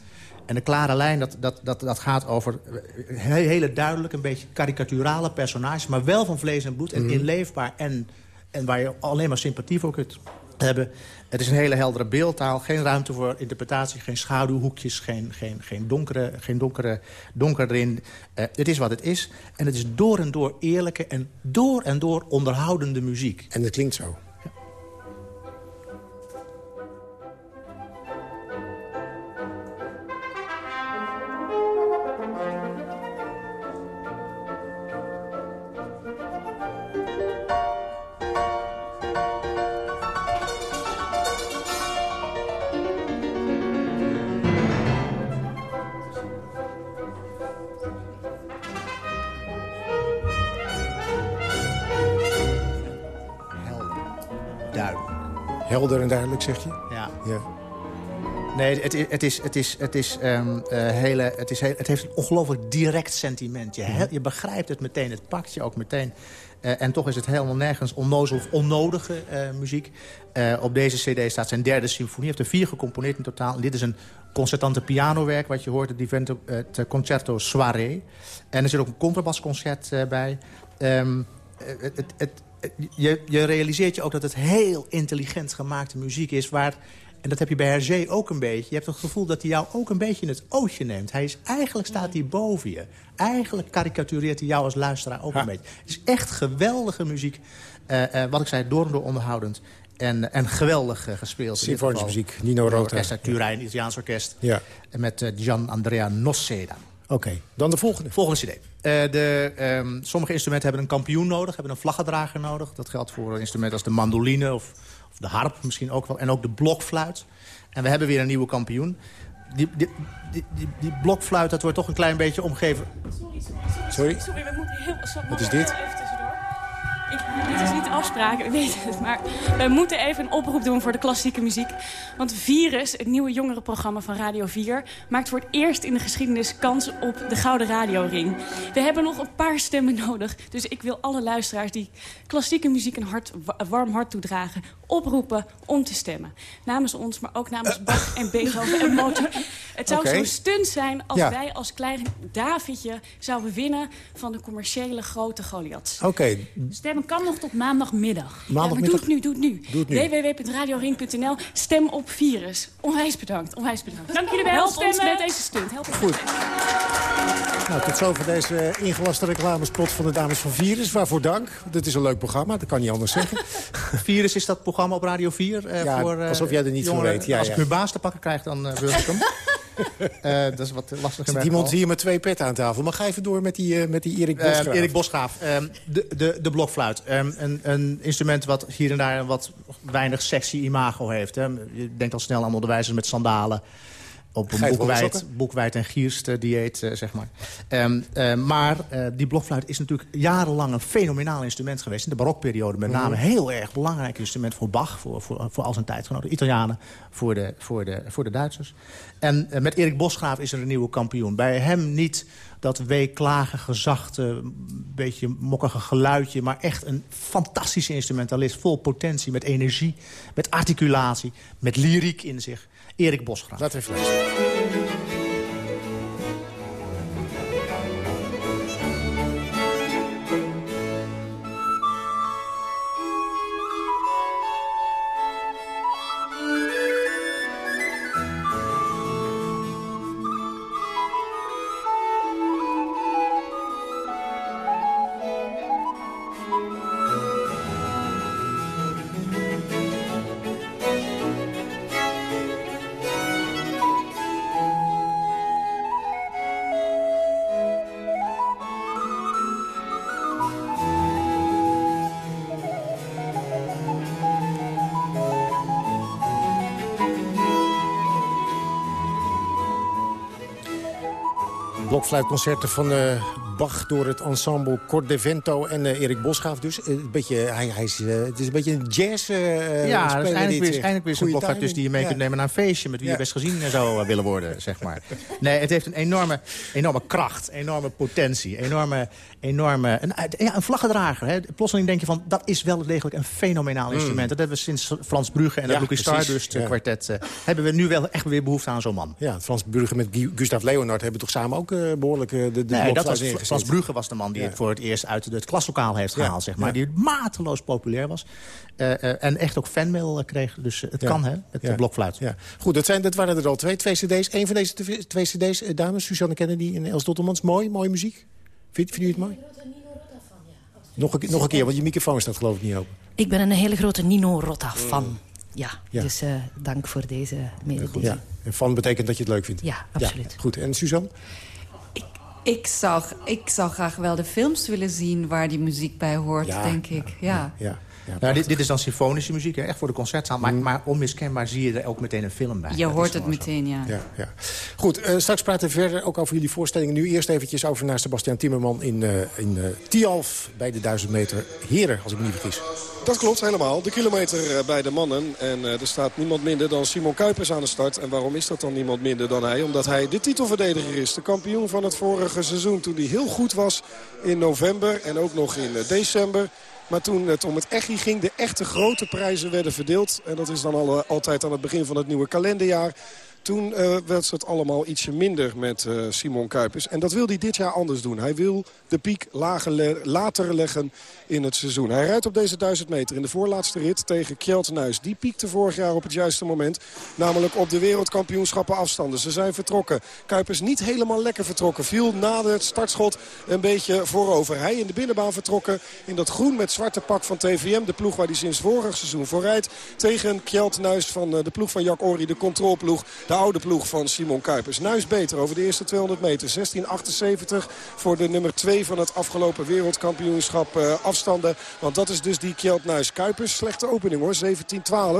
En de klare lijn, dat, dat, dat, dat gaat over hele duidelijk... een beetje karikaturale personages... maar wel van vlees en bloed en mhm. inleefbaar... En, en waar je alleen maar sympathie voor kunt hebben. Het is een hele heldere beeldtaal. Geen ruimte voor interpretatie, geen schaduwhoekjes, geen, geen, geen donkere, geen donkere, donker erin. Uh, het is wat het is. En het is door en door eerlijke en door en door onderhoudende muziek. En het klinkt zo. Helder en duidelijk, zeg je? Ja. ja. Nee, het, is, het, is, het, is, het, is, um, hele, het, is het heeft een ongelooflijk direct sentiment. Je, mhm. je begrijpt het meteen, het pakt je ook meteen. Uh, en toch is het helemaal nergens onnozel of onnodige uh, muziek. Op deze cd staat zijn derde symfonie. Hij heeft er vier gecomponeerd in totaal. En dit is een concertante pianowerk, wat je hoort. Het, Concerto Soirée. En er zit ook een contrabasconcert bij. Um, het, het, je, je realiseert je ook dat het heel intelligent gemaakte muziek is... waar en dat heb je bij Hergé ook een beetje. Je hebt het gevoel dat hij jou ook een beetje in het ootje neemt. Hij is, eigenlijk staat hij boven je. Eigenlijk karikatureert hij jou als luisteraar ook een beetje. Het is echt geweldige muziek. Uh, uh, wat ik zei, door en door onderhoudend. En, en geweldig uh, gespeeld. Symfonische muziek, Nino Rota. Orkest Turijn, Italiaans orkest. Ja. En met Gian Andrea Nosseda. Oké, dan de volgende. Volgende cd. Uh, de, um, sommige instrumenten hebben een kampioen nodig, hebben een vlaggedrager nodig. Dat geldt voor instrumenten als de mandoline of, of, de harp misschien ook wel. En ook de blokfluit. En we hebben weer een nieuwe kampioen. Die, die, die, die, blokfluit, dat wordt toch een klein beetje omgeven... Sorry, sorry, sorry. sorry we moeten heel... Sorry, Wat is dit? Ik, dit is niet de afspraak, ik weet het. Maar we moeten even een oproep doen voor de klassieke muziek. Want Virus, het nieuwe jongerenprogramma van Radio 4... maakt voor het eerst in de geschiedenis kans op de Gouden Radioring. We hebben nog een paar stemmen nodig. Dus ik wil alle luisteraars die klassieke muziek een, hart, warm hart toedragen... oproepen om te stemmen. Namens ons, maar ook namens Bach en Beethoven en Mozart. Het zou okay. zo'n stunt zijn als wij als klein Davidje zouden winnen... van de commerciële grote Goliaths. Oké. Stemmen kan nog tot maandagmiddag. Maandagmiddag? Ja, doe het nu, doe het nu. Www.radioring.nl. Stem op virus. Onwijs bedankt, onwijs bedankt. Dank jullie wel. Help ons met deze stunt. Help ons. Goed. Nou, tot zover deze ingelaste reclamespot van de dames van Virus. Waarvoor dank. Dit is een leuk programma, dat kan niet anders zeggen. Virus is dat programma op Radio 4. Uh, ja, voor, uh, alsof jij er niet van weet. Ja, als ik mijn baas te pakken krijg, dan uh, wil ik hem. uh, dat is wat lastiger. Zit iemand hier met twee petten aan tafel. Maar ga even door met die, uh, met die Erik Bosgraaf. Uh, Erik Bosgraaf. Um, de, de, de blokfluit. Um, een, een, instrument wat hier en daar een wat weinig sexy imago heeft. Hè. Je denkt al snel aan onderwijzers met sandalen op een boekwijd, boekwijd en gierst dieet, uh, zeg maar. Um, uh, maar die blokfluit is natuurlijk jarenlang een fenomenaal instrument geweest. In de barokperiode met name. Mm. Heel erg belangrijk instrument voor Bach, voor, voor, voor al zijn tijdgenoten. Italianen, voor de, voor de, voor de Duitsers. En met Erik Bosgraaf is er een nieuwe kampioen. Bij hem niet dat weeklagige, zachte, beetje mokkige geluidje... maar echt een fantastische instrumentalist. Vol potentie, met energie, met articulatie, met lyriek in zich. Erik Bosgraaf. Laten we even luisteren. Blokfluitconcerten van uh, Bach door het ensemble Cordevento en uh, Erik Bosgaaf. Dus uh, een beetje, hij, hij is, het is een beetje een jazz Ja, dat is eindelijk weer, eindelijk weer zo'n blokfluit dus die je mee ja. kunt nemen naar een feestje... met wie ja. je best gezien zou willen worden, zeg maar. Nee, het heeft een enorme, enorme kracht, enorme potentie, enorme... enorme een, ja, een vlaggedrager. Hè. Plotseling denk je van, dat is wel degelijk een fenomenaal mm. instrument. Dat hebben we sinds Frans Brugge en het Lucky Stardust kwartet... hebben we nu wel echt weer behoefte aan zo'n man. Ja, Frans Brugge met Gustav Leonard hebben toch samen ook behoorlijk de, de nee, dat was Frans Brugge was de man die ja. het voor het eerst uit het klaslokaal heeft gehaald. Ja. Zeg maar, Die mateloos populair was. Uh, uh, en echt ook fanmail kreeg. Dus het kan, hè, met de blokfluit. Ja. Goed, dat, zijn, dat waren er al twee, twee cd's. Eén van deze twee cd's, uh, dames, Suzanne Kennedy en Els Dottermans. Mooi, mooie muziek. Vind, vind u het mooi? Nog een, nog een keer, want je microfoon staat geloof ik niet open. Ik ben een hele grote Nino Rota-fan. Mm. Ja, ja, dus dank voor deze mededeling. Ja. En fan betekent dat je het leuk vindt? Ja, absoluut. goed, en Suzanne? Ik zou, ik zou graag wel de films willen zien waar die muziek bij hoort, ja, denk ik. Ja. ja. Ja, nou, dit, dit, is dan symfonische muziek, hè? echt voor de concertzaal. Maar, mm. maar, onmiskenbaar zie je er ook meteen een film bij. Je hoort het meteen, ja. ja, ja. Goed, uh, straks praten we verder ook over jullie voorstellingen. Nu eerst eventjes over naar Sebastian Timmerman in, uh, in uh, Tialf... bij de 1000 meter heren, als ik me niet vergis. Dat klopt helemaal. De kilometer bij de mannen. En er staat niemand minder dan Simon Kuipers aan de start. En waarom is dat dan niemand minder dan hij? Omdat hij de titelverdediger is. De kampioen van het vorige seizoen. Toen hij heel goed was in november en ook nog in december. Maar toen het om het echi ging, de echte grote prijzen werden verdeeld. En dat is dan al, altijd aan het begin van het nieuwe kalenderjaar. Toen uh, werd het allemaal ietsje minder met uh, Simon Kuipers. En dat wil hij dit jaar anders doen. Hij wil de piek later leggen in het seizoen. Hij rijdt op deze 1000 meter in de voorlaatste rit tegen Kjeld Nuis. Die piekte vorig jaar op het juiste moment. Namelijk op de wereldkampioenschappen afstanden. Ze zijn vertrokken. Kuipers niet helemaal lekker vertrokken. Viel na het startschot een beetje voorover. Hij in de binnenbaan vertrokken in dat groen met zwarte pak van TVM. De ploeg waar hij sinds vorig seizoen voor rijdt. Tegen Kjeld Nuis van uh, de ploeg van Jack Ori, de controlploeg. De oude ploeg van Simon Kuipers. Nuis beter over de eerste 200 meter. 16.78 voor de nummer 2 van het afgelopen wereldkampioenschap uh, afstanden. Want dat is dus die Kjeld Nuis. Kuipers, slechte opening hoor.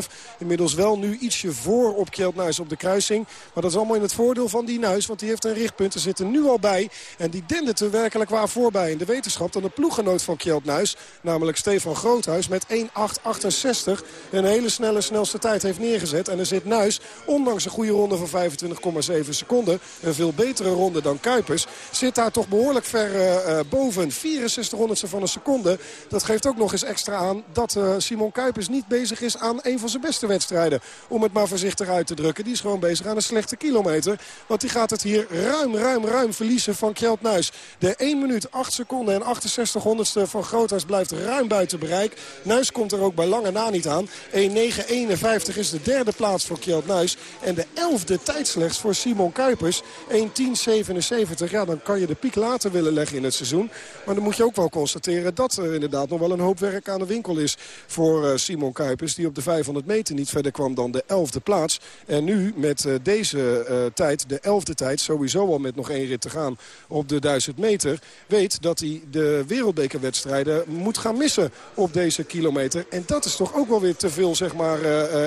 17-12. Inmiddels wel nu ietsje voor op Kjeld Nuis op de kruising. Maar dat is allemaal in het voordeel van die Nuis. Want die heeft een richtpunt. Er zit er nu al bij. En die dendert er werkelijk waar voorbij. In de wetenschap dan de ploeggenoot van Kjeld Nuis. Namelijk Stefan Groothuis met 1.8.68. Een hele snelle snelste tijd heeft neergezet. En er zit Nuis, ondanks een goede ronde van 25,7 seconden. Een veel betere ronde dan Kuipers. Zit daar toch behoorlijk ver uh, boven. 64 honderdste van een seconde. Dat geeft ook nog eens extra aan dat uh, Simon Kuipers niet bezig is aan een van zijn beste wedstrijden. Om het maar voorzichtig uit te drukken. Die is gewoon bezig aan een slechte kilometer. Want die gaat het hier ruim, ruim, ruim verliezen van Kjeld Nuis. De 1 minuut 8 seconden en 68 honderdste van Groothuis blijft ruim buiten bereik. Nuis komt er ook bij lange na niet aan. 1.9.51 is de derde plaats voor Kjeld Nuis. En de elfde tijd slechts voor Simon Kuipers. 1.10.77. Ja, dan kan je de piek later willen leggen in het seizoen. Maar dan moet je ook wel constateren dat er inderdaad nog wel een hoop werk aan de winkel is voor uh, Simon Kuipers. Die op de 500 meter niet verder kwam dan de 11e plaats. En nu met uh, deze uh, tijd, de 11e tijd, sowieso al met nog één rit te gaan op de 1000 meter. Weet dat hij de wereldbekerwedstrijden moet gaan missen op deze kilometer. En dat is toch ook wel weer te veel, zeg maar,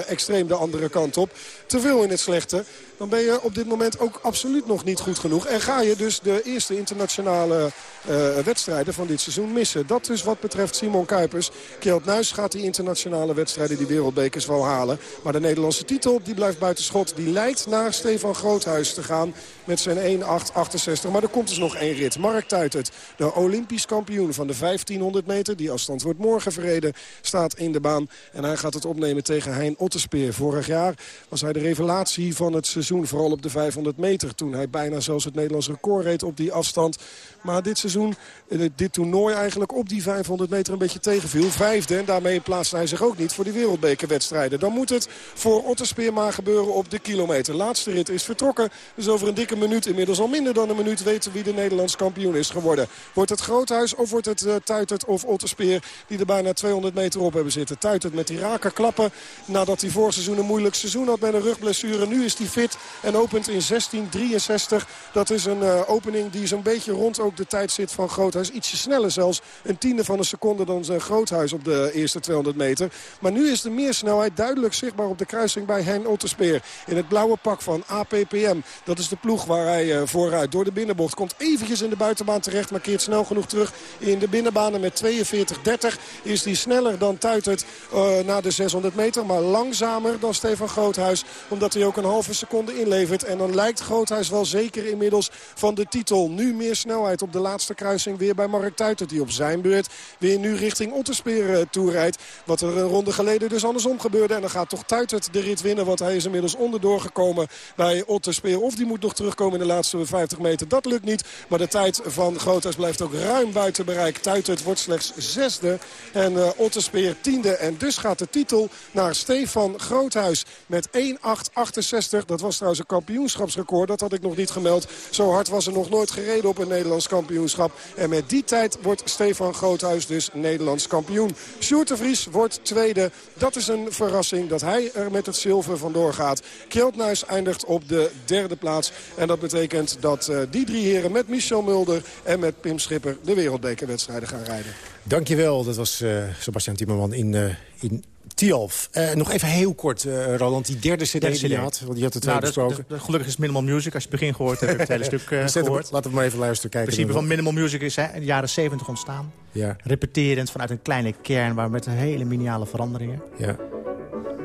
extreem de andere kant op. Te veel in het slechte minister dan ben je op dit moment ook absoluut nog niet goed genoeg. En ga je dus de eerste internationale uh, wedstrijden van dit seizoen missen. Dat dus wat betreft Simon Kuipers. Kjeld Nuis gaat die internationale wedstrijden, die wereldbekers wel halen. Maar de Nederlandse titel, die blijft buiten schot. Die lijkt naar Stefan Groothuis te gaan met zijn 1.8.68. Maar er komt dus nog één rit. Mark Tuitert, de Olympisch kampioen van de 1500 meter. Die afstand wordt morgen verreden, staat in de baan. En hij gaat het opnemen tegen Hein Otterspeer. Vorig jaar was hij de revelatie van het seizoen. Vooral op de 500 meter. Toen hij bijna zelfs het Nederlands record reed op die afstand. Maar dit seizoen, eh, dit toernooi eigenlijk op die 500 meter een beetje tegenviel. Vijfde en daarmee plaatste hij zich ook niet voor die wereldbekerwedstrijden. Dan moet het voor Otterspeer maar gebeuren op de kilometer. Laatste rit is vertrokken. Dus over een dikke minuut, inmiddels al minder dan een minuut... weten wie de Nederlands kampioen is geworden. Wordt het Groothuis of wordt het uh, Tuitert of Otterspeer... die er bijna 200 meter op hebben zitten. Tuitert met die raken klappen nadat hij vorig seizoen een moeilijk seizoen had met een rugblessure. Nu is hij fit en opent in 16.63. Dat is een uh, opening die zo'n beetje rond ook de tijd zit van Groothuis. Ietsje sneller zelfs. Een tiende van een seconde dan zijn Groothuis op de eerste 200 meter. Maar nu is er meer snelheid duidelijk zichtbaar op de kruising bij Hein Otterspeer. In het blauwe pak van APPM. Dat is de ploeg waar hij uh, vooruit door de binnenbocht komt. Eventjes in de buitenbaan terecht, maar keert snel genoeg terug in de binnenbanen met 42-30 is hij sneller dan Tuitert uh, na de 600 meter. Maar langzamer dan Stefan Groothuis. Omdat hij ook een halve seconde inlevert. En dan lijkt Groothuis wel zeker inmiddels van de titel. Nu meer snelheid op de laatste kruising weer bij Mark Tuitert. Die op zijn beurt weer nu richting Otterspeer toerijdt. Wat er een ronde geleden dus andersom gebeurde. En dan gaat toch Tuitert de rit winnen. Want hij is inmiddels onderdoor gekomen bij Otterspeer. Of die moet nog terugkomen in de laatste 50 meter. Dat lukt niet. Maar de tijd van Groothuis blijft ook ruim buiten bereik. Tuitert wordt slechts zesde. En uh, Otterspeer tiende. En dus gaat de titel naar Stefan Groothuis met 1.8.68. Dat was trouwens een kampioenschapsrecord. Dat had ik nog niet gemeld. Zo hard was er nog nooit gereden op een Nederlands kampioenschap. En met die tijd wordt Stefan Groothuis dus Nederlands kampioen. Sjoerd de Vries wordt tweede. Dat is een verrassing dat hij er met het zilver vandoor gaat. Kjeltnuis eindigt op de derde plaats. En dat betekent dat uh, die drie heren met Michel Mulder en met Pim Schipper de wereldbekerwedstrijden gaan rijden. Dankjewel, dat was uh, Sebastian Timmerman in, uh, in Tialf. Uh, nog even heel kort, uh, Roland, die derde cd, derde die je had. Want die had het twee nou, besproken. Dat, dat, gelukkig is Minimal Music. Als je het begin gehoord hebt, heb je het hele stuk uh, gehoord. laten we maar even luisteren. Kijken het principe van Minimal Music is hè, in de jaren 70 ontstaan. Ja. Repeterend vanuit een kleine kern, maar met hele miniale veranderingen. Ja.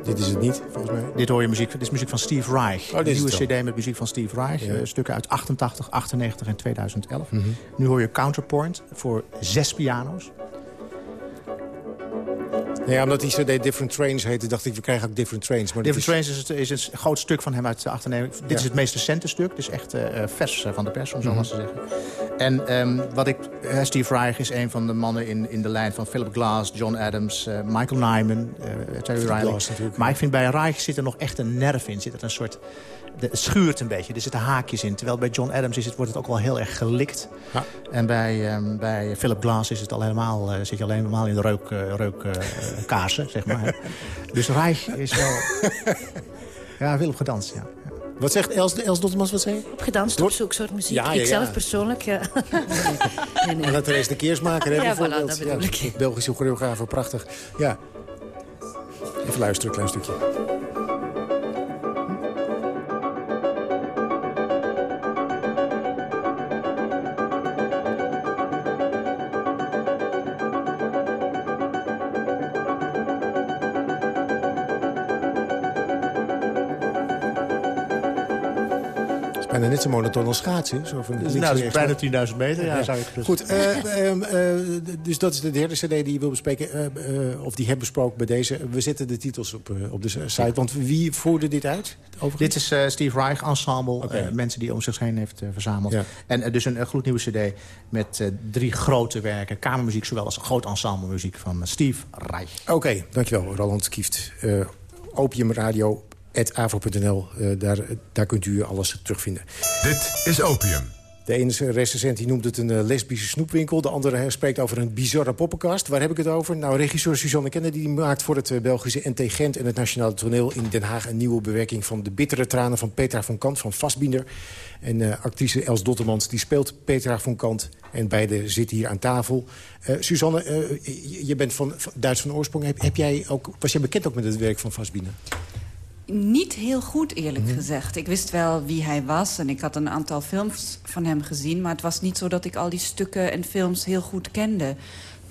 Dit is het niet, volgens mij. Dit hoor je muziek, dit is muziek van Steve Reich. Oh, een nieuwe cd met muziek van Steve Reich. Ja. stukken uit 88, 98 en 2011. Mm -hmm. Nu hoor je Counterpoint voor zes piano's. Ja, omdat die CD Different Trains heette, dacht ik, we krijgen ook Different Trains. Maar Different Trains is, het, is een groot stuk van hem uit de 98. Dit is het meest recente stuk, dus echt uh, vers van de pers, om zo mhm. maar te zeggen. En um, wat ik, Steve Reich is een van de mannen in, in de lijn van Philip Glass, John Adams, uh, Michael Nyman, Terry Riley. Maar ik vind bij Reich zit er nog echt een nerf in, zit er een soort het schuurt een beetje. Er zitten haakjes in. Terwijl bij John Adams is het, wordt het ook wel heel erg gelikt. Ja. En bij, um, bij Philip Glass is het al helemaal, uh, zit je alleen helemaal in de reuk, uh, reukkaarsen, zeg maar. dus Reich is wel... ja, veel op gedanst, ja. Wat zegt Els, Els Dottemans, wat zei je? Op gedanst op zo'n soort muziek. Ja, ja, ik zelf persoonlijk, ja. nee, nee. En dat Therese de Keersmaker, hè, bijvoorbeeld. Voilà, dat bedoel ik. Belgische choreograaf, prachtig. Ja. Even luisteren, een klein stukje. Bijna net zo monoton als schaatsen. Zo van dus, nou, dat is bijna 10.000 meter, ja, zou ik dus. Goed, uh, uh, dus dat is de derde cd die je wil bespreken. Uh, of die hebben besproken bij deze. We zetten de titels op, op de site. Want wie voerde dit uit? Dit is Steve Reich Ensemble. Okay. mensen die om zich heen heeft verzameld. Ja. En dus een gloednieuwe cd met drie grote werken. Kamermuziek zowel als groot ensemble muziek van Steve Reich. Oké, dankjewel Roland Kieft. Opium Radio avro.nl. Uh, eh, daar, daar kunt u alles terugvinden. Dit is Opium. De ene recensent die noemt het een uh, lesbische snoepwinkel. De andere spreekt over een bizarre poppenkast. Waar heb ik het over? Nou, regisseur Suzanne Kennedy die maakt voor het uh, Belgische NT Gent... en het Nationale Toneel in Den Haag een nieuwe bewerking... van De Bittere Tranen van Petra van Kant van Vastbinder. En uh, actrice Els Dottemans die speelt Petra van Kant. En beide zitten hier aan tafel. Suzanne, je bent van, van, Duits van oorsprong. Heb, heb, jij ook, was jij bekend ook met het werk van Vastbinder? Niet heel goed, eerlijk mhm. gezegd. Ik wist wel wie hij was en ik had een aantal films van hem gezien... maar het was niet zo dat ik al die stukken en films heel goed kende.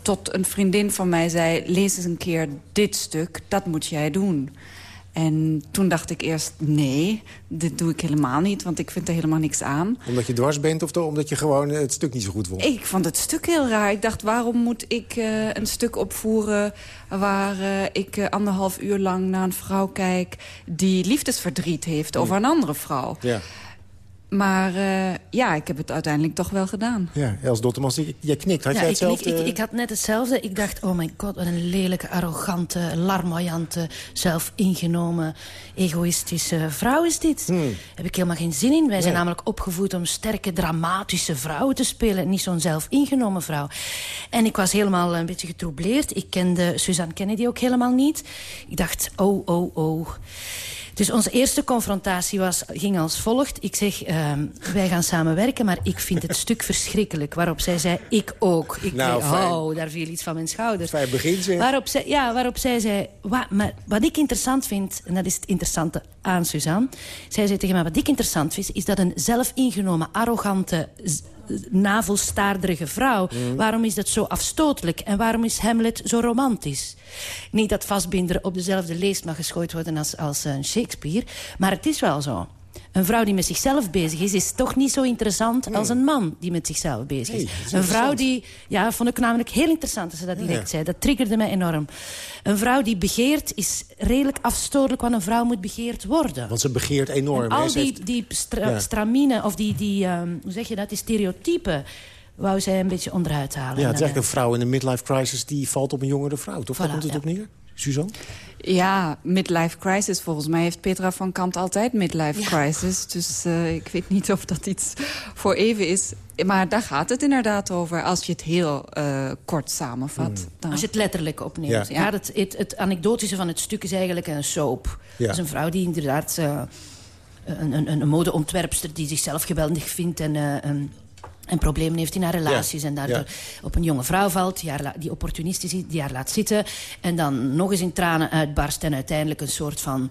Tot een vriendin van mij zei, lees eens een keer dit stuk, dat moet jij doen. En toen dacht ik eerst, nee, dit doe ik helemaal niet, want ik vind er helemaal niks aan. Omdat je dwars bent of omdat je gewoon het stuk niet zo goed vond? Ik vond het stuk heel raar. Ik dacht, waarom moet ik uh, een stuk opvoeren waar uh, ik uh, anderhalf uur lang naar een vrouw kijk... die liefdesverdriet heeft over een andere vrouw? Ja. Maar uh, ja, ik heb het uiteindelijk toch wel gedaan. Ja, Els Dottemans, jij knikt. Had ja, jij hetzelfde? Ik, ik, ik, had net hetzelfde. Ik dacht, oh mijn god, wat een lelijke, arrogante, larmoyante, zelfingenomen, egoïstische vrouw is dit. Hmm. Heb ik helemaal geen zin in. Wij zijn namelijk opgevoed om sterke, dramatische vrouwen te spelen. Niet zo'n zelfingenomen vrouw. En ik was helemaal een beetje getroubleerd. Ik kende Suzanne Kennedy ook helemaal niet. Ik dacht, oh, oh, oh. Dus onze eerste confrontatie was, ging als volgt. Ik zeg, ehm, wij gaan samenwerken, maar ik vind het stuk verschrikkelijk. Waarop zij zei, ik ook. Ik nou, zei, oh, daar viel iets van mijn schouders. Fijn begin, zeg. Waarop zij, ja, waarop zij zei, wat, maar wat ik interessant vind... en dat is het interessante aan Suzanne... zij zei tegen mij, wat ik interessant vind... is dat een zelfingenomen, arrogante navelstaarderige vrouw. Mm. Waarom is dat zo afstotelijk? En waarom is Hamlet zo romantisch? Niet dat vastbinder op dezelfde leest mag geschooid worden als, als uh, Shakespeare. Maar het is wel zo. Een vrouw die met zichzelf bezig is, is toch niet zo interessant als een man die met zichzelf bezig is. een vrouw die, ja, vond ik namelijk heel interessant als ze dat direct zei. Dat triggerde me enorm. Een vrouw die begeert is redelijk afstotelijk wat een vrouw moet begeerd worden. Want ze begeert enorm. En al die, die stramine, of die, die um, hoe zeg je dat, die stereotypen wou zij een beetje onderuit halen. Ja, het is eigenlijk een vrouw in een midlife crisis... die valt op een jongere vrouw, toch? Voilà, Daar komt het op neer? Suzanne? Ja, midlife crisis. Volgens mij heeft Petra van Kant altijd midlife crisis. Dus uh, ik weet niet of dat iets voor even is. Maar daar gaat het inderdaad over, als je het heel uh, kort samenvat. Hmm. Dan... Als je het letterlijk opneemt. Ja. ja het, het, het, anekdotische van het stuk is eigenlijk een soap. Ja. Dat is een vrouw die inderdaad... Uh, een, een, een modeontwerpster die zichzelf geweldig vindt... en een en problemen heeft in haar relaties. en daardoor op een jonge vrouw valt, die, haar, die opportunist is, die haar laat zitten. En dan nog eens in tranen uitbarst en uiteindelijk een soort van...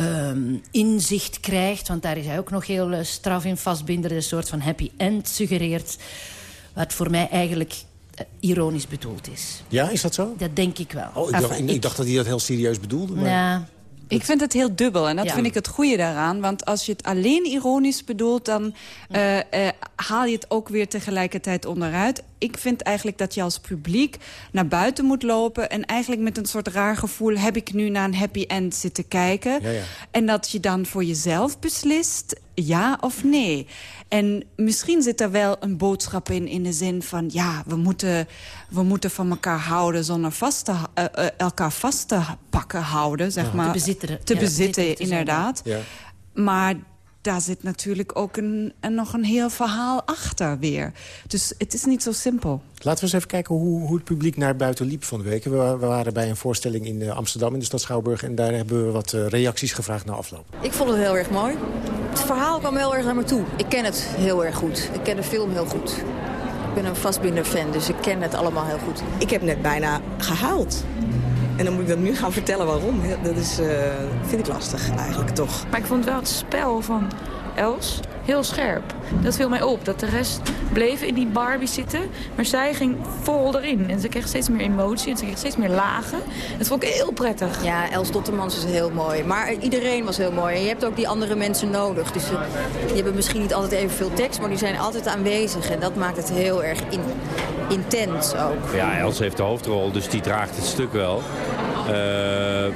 Um, inzicht krijgt, want daar is hij ook nog heel uh, straf in vastbinder... een soort van happy end suggereert, wat voor mij eigenlijk uh, ironisch bedoeld is. Ja, is dat zo? Dat denk ik wel. Oh, ik, dacht, ik, dacht dat hij dat heel serieus bedoelde. Maar... Ja, ik vind het heel dubbel en dat vind ik het goede daaraan. Want als je het alleen ironisch bedoelt... dan uh, uh, haal je het ook weer tegelijkertijd onderuit. Ik vind eigenlijk dat je als publiek naar buiten moet lopen... en eigenlijk met een soort raar gevoel... heb ik nu naar een happy end zitten kijken. Ja, ja. En dat je dan voor jezelf beslist ja of nee. En misschien zit er wel een boodschap in, in de zin van... ja, we moeten, we moeten van elkaar houden zonder vast te, uh, uh, elkaar vast te pakken houden, zeg maar. Te bezitten. Te bezitten, inderdaad. Ja. Maar daar zit natuurlijk ook een, een, nog een heel verhaal achter weer. Dus het is niet zo simpel. Laten we eens even kijken hoe, hoe het publiek naar buiten liep van de week. We, we waren bij een voorstelling in eh, Amsterdam, in de stad Schouwburg... en daar hebben we wat reacties gevraagd na afloop. Ik vond het heel erg mooi. Het verhaal kwam heel erg naar me toe. Ik ken het heel erg goed. Ik ken de film heel goed. Ik ben een vastbinder fan, dus ik ken het allemaal heel goed. Ik heb net bijna gehuild. En dan moet ik dat nu gaan vertellen waarom. Dat is, uh, vind ik lastig eigenlijk, toch. Maar ik vond wel het spel van Els heel scherp. Dat viel mij op. Dat de rest bleef in die Barbie zitten. Maar zij ging vol erin. En ze kreeg steeds meer emotie. En ze kreeg steeds meer lagen. Dat vond ik heel prettig. Ja, Els Dottermans is heel mooi. Maar iedereen was heel mooi. En je hebt ook die andere mensen nodig. Dus die hebben misschien niet altijd evenveel tekst. Maar die zijn altijd aanwezig. En dat maakt het heel erg in, intens ook. Ja, Els heeft de hoofdrol. Dus die draagt het stuk wel. Uh,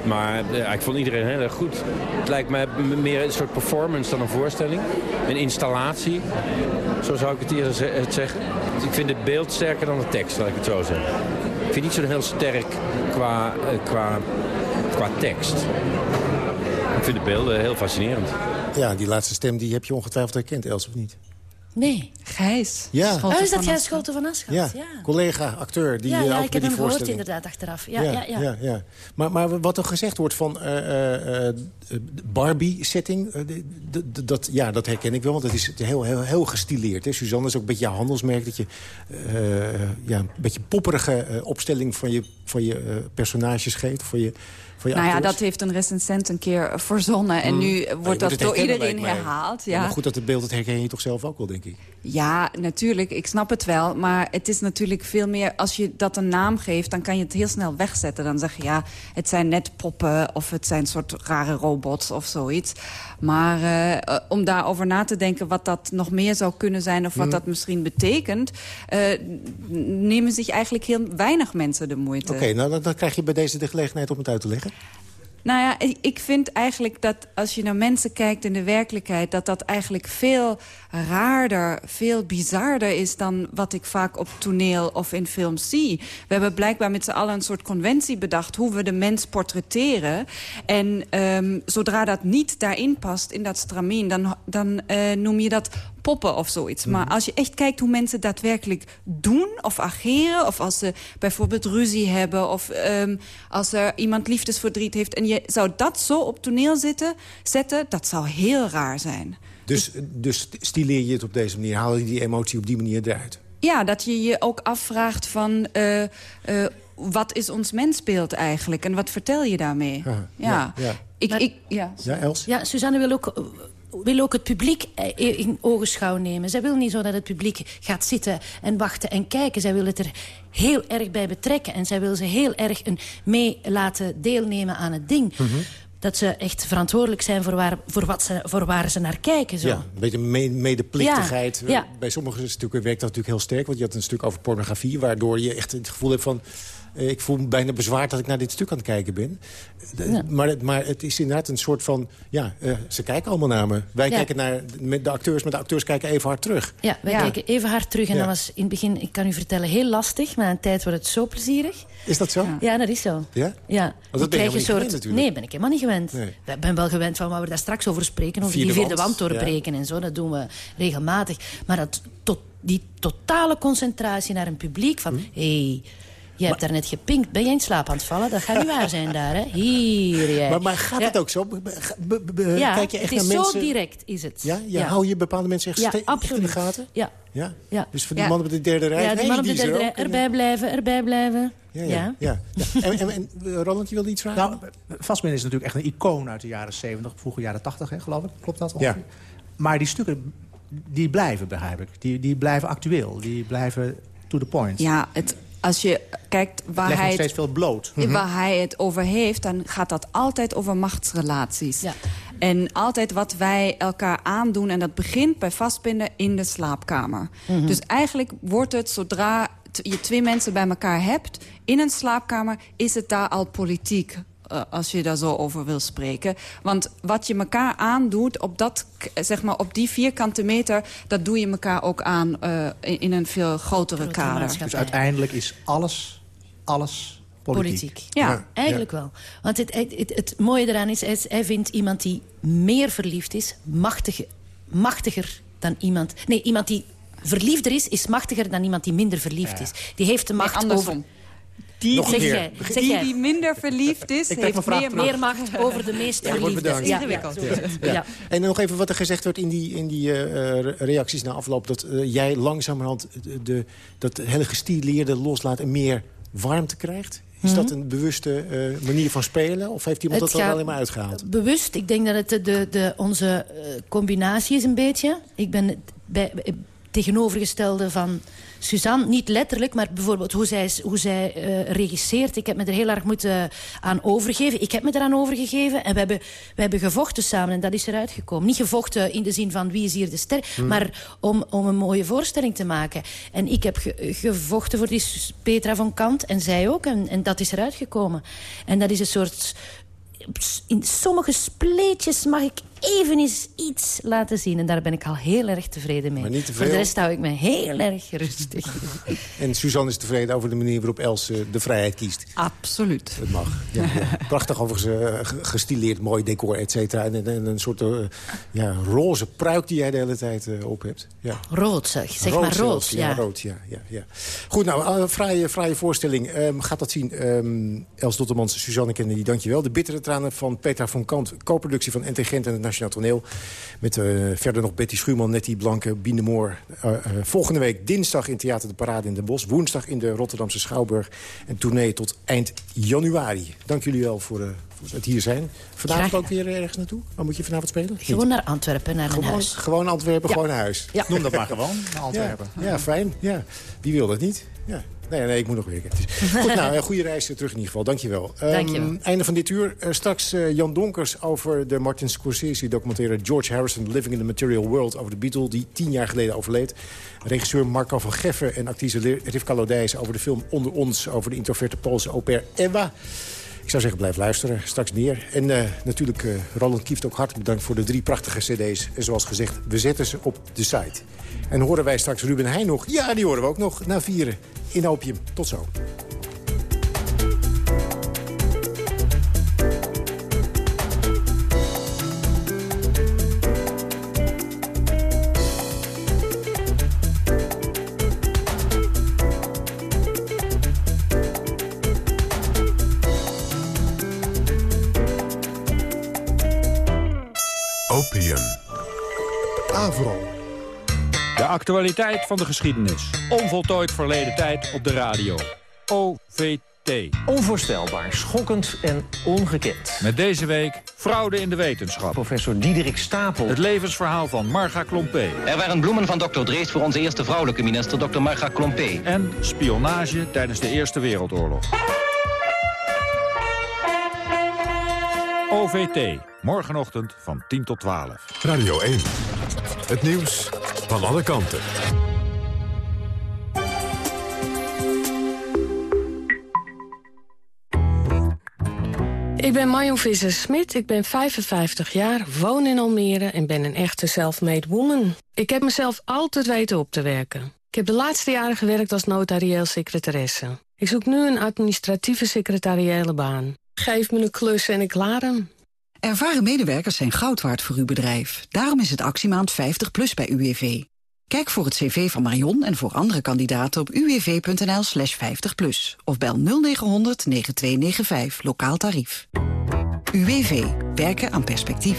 maar ja, ik vond iedereen heel erg goed. Het lijkt mij meer een soort performance dan een voorstelling. Een installatie, zo zou ik het eerst zeggen. Ik vind het beeld sterker dan de tekst, laat ik het zo zeggen. Ik vind niet zo heel sterk qua, uh, qua, qua tekst. Ik vind de beelden heel fascinerend. Ja, die laatste stem die heb je ongetwijfeld herkend, Els, of niet? Nee. Gijs. Ja. Oh, is dat jij Scholte van Aschat? Ja. ja. collega, acteur. Die, ja, ja uh, ik heb hem gehoord inderdaad achteraf. Ja, ja, ja, ja. ja, Maar, maar wat er gezegd wordt van uh, uh, Barbie-setting... dat, ja, dat herken ik wel, want het is heel, heel, heel gestileerd. Hè. Suzanne is ook een beetje jouw handelsmerk. Dat je ja, een beetje popperige opstelling van je, van je personages geeft. Voor je, nou ja, dat heeft een recensent een keer verzonnen. En mm. nu wordt dat door iedereen herhaald. Ja. maar goed, dat het beeld dat herken je toch zelf ook wel, denk ik. Ja, natuurlijk. Ik snap het wel. Maar het is natuurlijk veel meer... Als je dat een naam geeft, dan kan je het heel snel wegzetten. Dan zeg je, ja, het zijn net poppen... of het zijn soort rare robots of zoiets. Maar uh, om daarover na te denken wat dat nog meer zou kunnen zijn... of wat mm. dat misschien betekent... Uh, nemen zich eigenlijk heel weinig mensen de moeite. Oké, nou dan, dan krijg je bij deze de gelegenheid om het uit te leggen. Nou ja, ik vind eigenlijk dat als je naar mensen kijkt in de werkelijkheid... dat dat eigenlijk veel raarder, veel bizarder is... dan wat ik vaak op toneel of in films zie. We hebben blijkbaar met z'n allen een soort conventie bedacht... hoe we de mens portretteren. En um, zodra dat niet daarin past, in dat stramien... dan, dan uh, noem je dat poppen of zoiets. Maar als je echt kijkt hoe mensen daadwerkelijk doen of ageren... of als ze bijvoorbeeld ruzie hebben... of ehm, als er iemand liefdesverdriet heeft... en je zou dat zo op toneel zitten, zetten, dat zou heel raar zijn. Dus, dus stileer je het op deze manier? Haal je die emotie op die manier eruit? Ja, dat je je ook afvraagt van... Uh, uh, wat is ons mensbeeld eigenlijk? En wat vertel je daarmee? ja. ja. Ik, ik, ja. ja, Els? Ja, Suzanne wil ook wil ook het publiek eh, in ogenschouw nemen. Zij wil niet zo dat het publiek gaat zitten en wachten en kijken. Zij wil het er heel erg bij betrekken. En zij wil ze heel erg een mee laten deelnemen aan het ding. Mhm. Dat ze echt verantwoordelijk zijn voor waar, voor wat ze, voor waar ze naar kijken. Zo. Ja, een beetje medeplichtigheid. Ja, Bij sommigen stukken werkt dat natuurlijk heel sterk. Want je had een stuk over pornografie... waardoor je echt het gevoel hebt van ik voel me bijna bezwaard dat ik naar dit stuk aan het kijken ben. Maar, maar het is inderdaad een soort van... Ja, uh, ze kijken allemaal naar me. Wij kijken naar met de acteurs, maar de acteurs kijken even hard terug. Ja, wij kijken even hard terug. En dat was in het begin, ik kan u vertellen, heel lastig. Maar een tijd wordt het zo plezierig. Is dat zo? Ja, dat is zo. Ja? Ja. Want dat ben je niet soort... gewend natuurlijk. Nee, ben ik helemaal niet gewend. Nee. Ik ben wel gewend van waar we daar straks over spreken. Over vierde die vierde wand, wand doorbreken en zo. Dat doen we regelmatig. Maar dat, tot, die totale concentratie naar een publiek van... Hm? Hey, je hebt daar net gepinkt. Ben je in slaap aan het vallen? Dat gaat niet waar zijn daar, hè? Hier, jij. Maar, maar gaat het ook zo? ja, Kijk je echt het is naar zo direct, is het. Ja? ja, Hou je bepaalde mensen echt, ja, echt in de gaten? Ja. Ja? ja. Dus voor die man op de derde rij... Ja, die man op de derde rij, erbij blijven, erbij blijven. Ja, ja. ja. En, en, en Roland, je wilde iets vragen? Nou, Vastmin is natuurlijk echt een icoon uit de jaren 70, vroege jaren 80, hè, geloof ik. Klopt dat ongeveer? Ja. Maar die stukken, die blijven, begrijp ik. Die, die blijven actueel, die blijven to the point. Ja, het als je kijkt waar hij, steeds veel bloot. waar mhm. hij het over heeft... dan gaat dat altijd over machtsrelaties. Ja. En altijd wat wij elkaar aandoen... en dat begint bij vastbinden in de slaapkamer. Mhm. Dus eigenlijk wordt het, zodra je twee mensen bij elkaar hebt... in een slaapkamer, is het daar al politiek. Eh, als je daar zo over wil spreken. Want wat je elkaar aandoet op, dat, zeg maar, op die vierkante meter... dat doe je elkaar ook aan uh, in, een veel grotere kader. Dus uiteindelijk is alles, alles politiek. politiek. Ja, eigenlijk wel. Want het, het, het, mooie eraan is, hij, hij vindt iemand die meer verliefd is... Machtige, machtiger dan iemand... Nee, iemand die verliefder is, is machtiger dan iemand die minder verliefd is. Die heeft de macht nee, over... Die, zeg jij, die, die minder verliefd is, heeft meer, meer, macht over de meest ja, verliefde. Ja, ingewikkeld. Ja. Ja. En nog even wat er gezegd werd in die, in die uh, reacties na afloop... dat uh, jij langzamerhand de, dat hele gestileerde loslaat en meer warmte krijgt? Is dat mhm. een bewuste uh, manier van spelen? Of heeft iemand het dat er alleen maar uitgehaald? Bewust. Ik denk dat het de, de, de onze combinatie is een beetje. Ik ben bij, tegenovergestelde van Suzanne. Niet letterlijk, maar bijvoorbeeld hoe zij, hoe zij uh, regisseert. Ik heb me er heel erg moeten aan overgeven. Ik heb me eraan overgegeven en we hebben, we hebben gevochten samen en dat is eruit gekomen. Niet gevochten in de zin van wie is hier de ster, hmm. maar om, om een mooie voorstelling te maken. En ik heb gevochten voor die Petra van Kant en zij ook en, en dat is eruit gekomen. En dat is een soort in sommige spleetjes mag ik even eens iets laten zien. En daar ben ik al heel erg tevreden mee. Maar niet te veel. Voor de rest hou ik me heel erg rustig. en Suzanne is tevreden over de manier waarop Els de vrijheid kiest. Absoluut. Het mag. Ja, ja. Prachtig overigens uh, gestileerd, mooi decor, et cetera. En, en, een soort uh, ja, roze pruik die jij de hele tijd uh, op hebt. Ja. Rood zeg, zeg rood maar rood. ja. rood, ja, ja, ja. Goed, nou, uh, fraaie, fraaie voorstelling. Um, gaat dat zien. Um, Els Dottermans, Suzanne Kennedy, dankjewel. De bittere tranen van Petra van Kant. Co-productie van NT Gent en het Nationaal Toneel. Met uh, verder nog Betty Schuurman, Nettie Blanke, Biene Moor. Uh, uh, volgende week dinsdag in Theater de Parade in Den Bosch. Woensdag in de Rotterdamse Schouwburg. En tournee tot eind januari. Dank jullie wel voor, voor het hier zijn. Vanavond ook weer ergens naartoe? Waar moet je vanavond spelen? Gewoon naar Antwerpen, naar gewoon, huis. Gewoon Antwerpen, gewoon naar huis. Ja. Noem dat maar gewoon, naar Antwerpen. Ja, ja, fijn. Ja. Wie wil dat niet? Ja. Nee, nee, ik moet nog werken. Goed, nou, een goede reis terug in ieder geval. Dankjewel. Um, einde van dit uur. Uh, straks uh, Jan Donkers over de Martin Scorsese-documentaire... George Harrison, Living in the Material World... over de Beatle die tien jaar geleden overleed. Regisseur Marco van Geffen en actrice Rivka Lodijs... over de film Onder ons, over de introverte Poolse au pair Eva... Ik zou zeggen, blijf luisteren. Straks meer. En uh, natuurlijk, Roland Kieft ook hartelijk bedankt voor de drie prachtige cd's. En zoals gezegd, we zetten ze op de site. En horen wij straks Ruben Heijn nog? Ja, die horen we ook nog na vieren in Opium. Tot zo. Actualiteit van de geschiedenis. Onvoltooid verleden tijd op de radio. OVT. Onvoorstelbaar, schokkend en ongekend. Met deze week fraude in de wetenschap. Professor Diederik Stapel. Het levensverhaal van Marga Klompé. Er waren bloemen van Dr. Drees voor onze eerste vrouwelijke minister, Dr. Marga Klompé. En spionage tijdens de Eerste Wereldoorlog. OVT. Morgenochtend van 10 tot 12. Radio 1. Het nieuws van alle kanten. Ik ben Marion Visser-Smit, ik ben 55 jaar, woon in Almere en ben een echte self-made woman. Ik heb mezelf altijd weten op te werken. Ik heb de laatste jaren gewerkt als notarieel secretaresse. Ik zoek nu een administratieve secretariële baan. Geef me een klus en ik laat hem. Ervaren medewerkers zijn goud waard voor uw bedrijf. Daarom is het actiemaand 50 plus bij UWV. Kijk voor het cv van Marion en voor andere kandidaten op uwv.nl slash 50 plus. Of bel 0900 9295, lokaal tarief. UWV. Werken aan perspectief.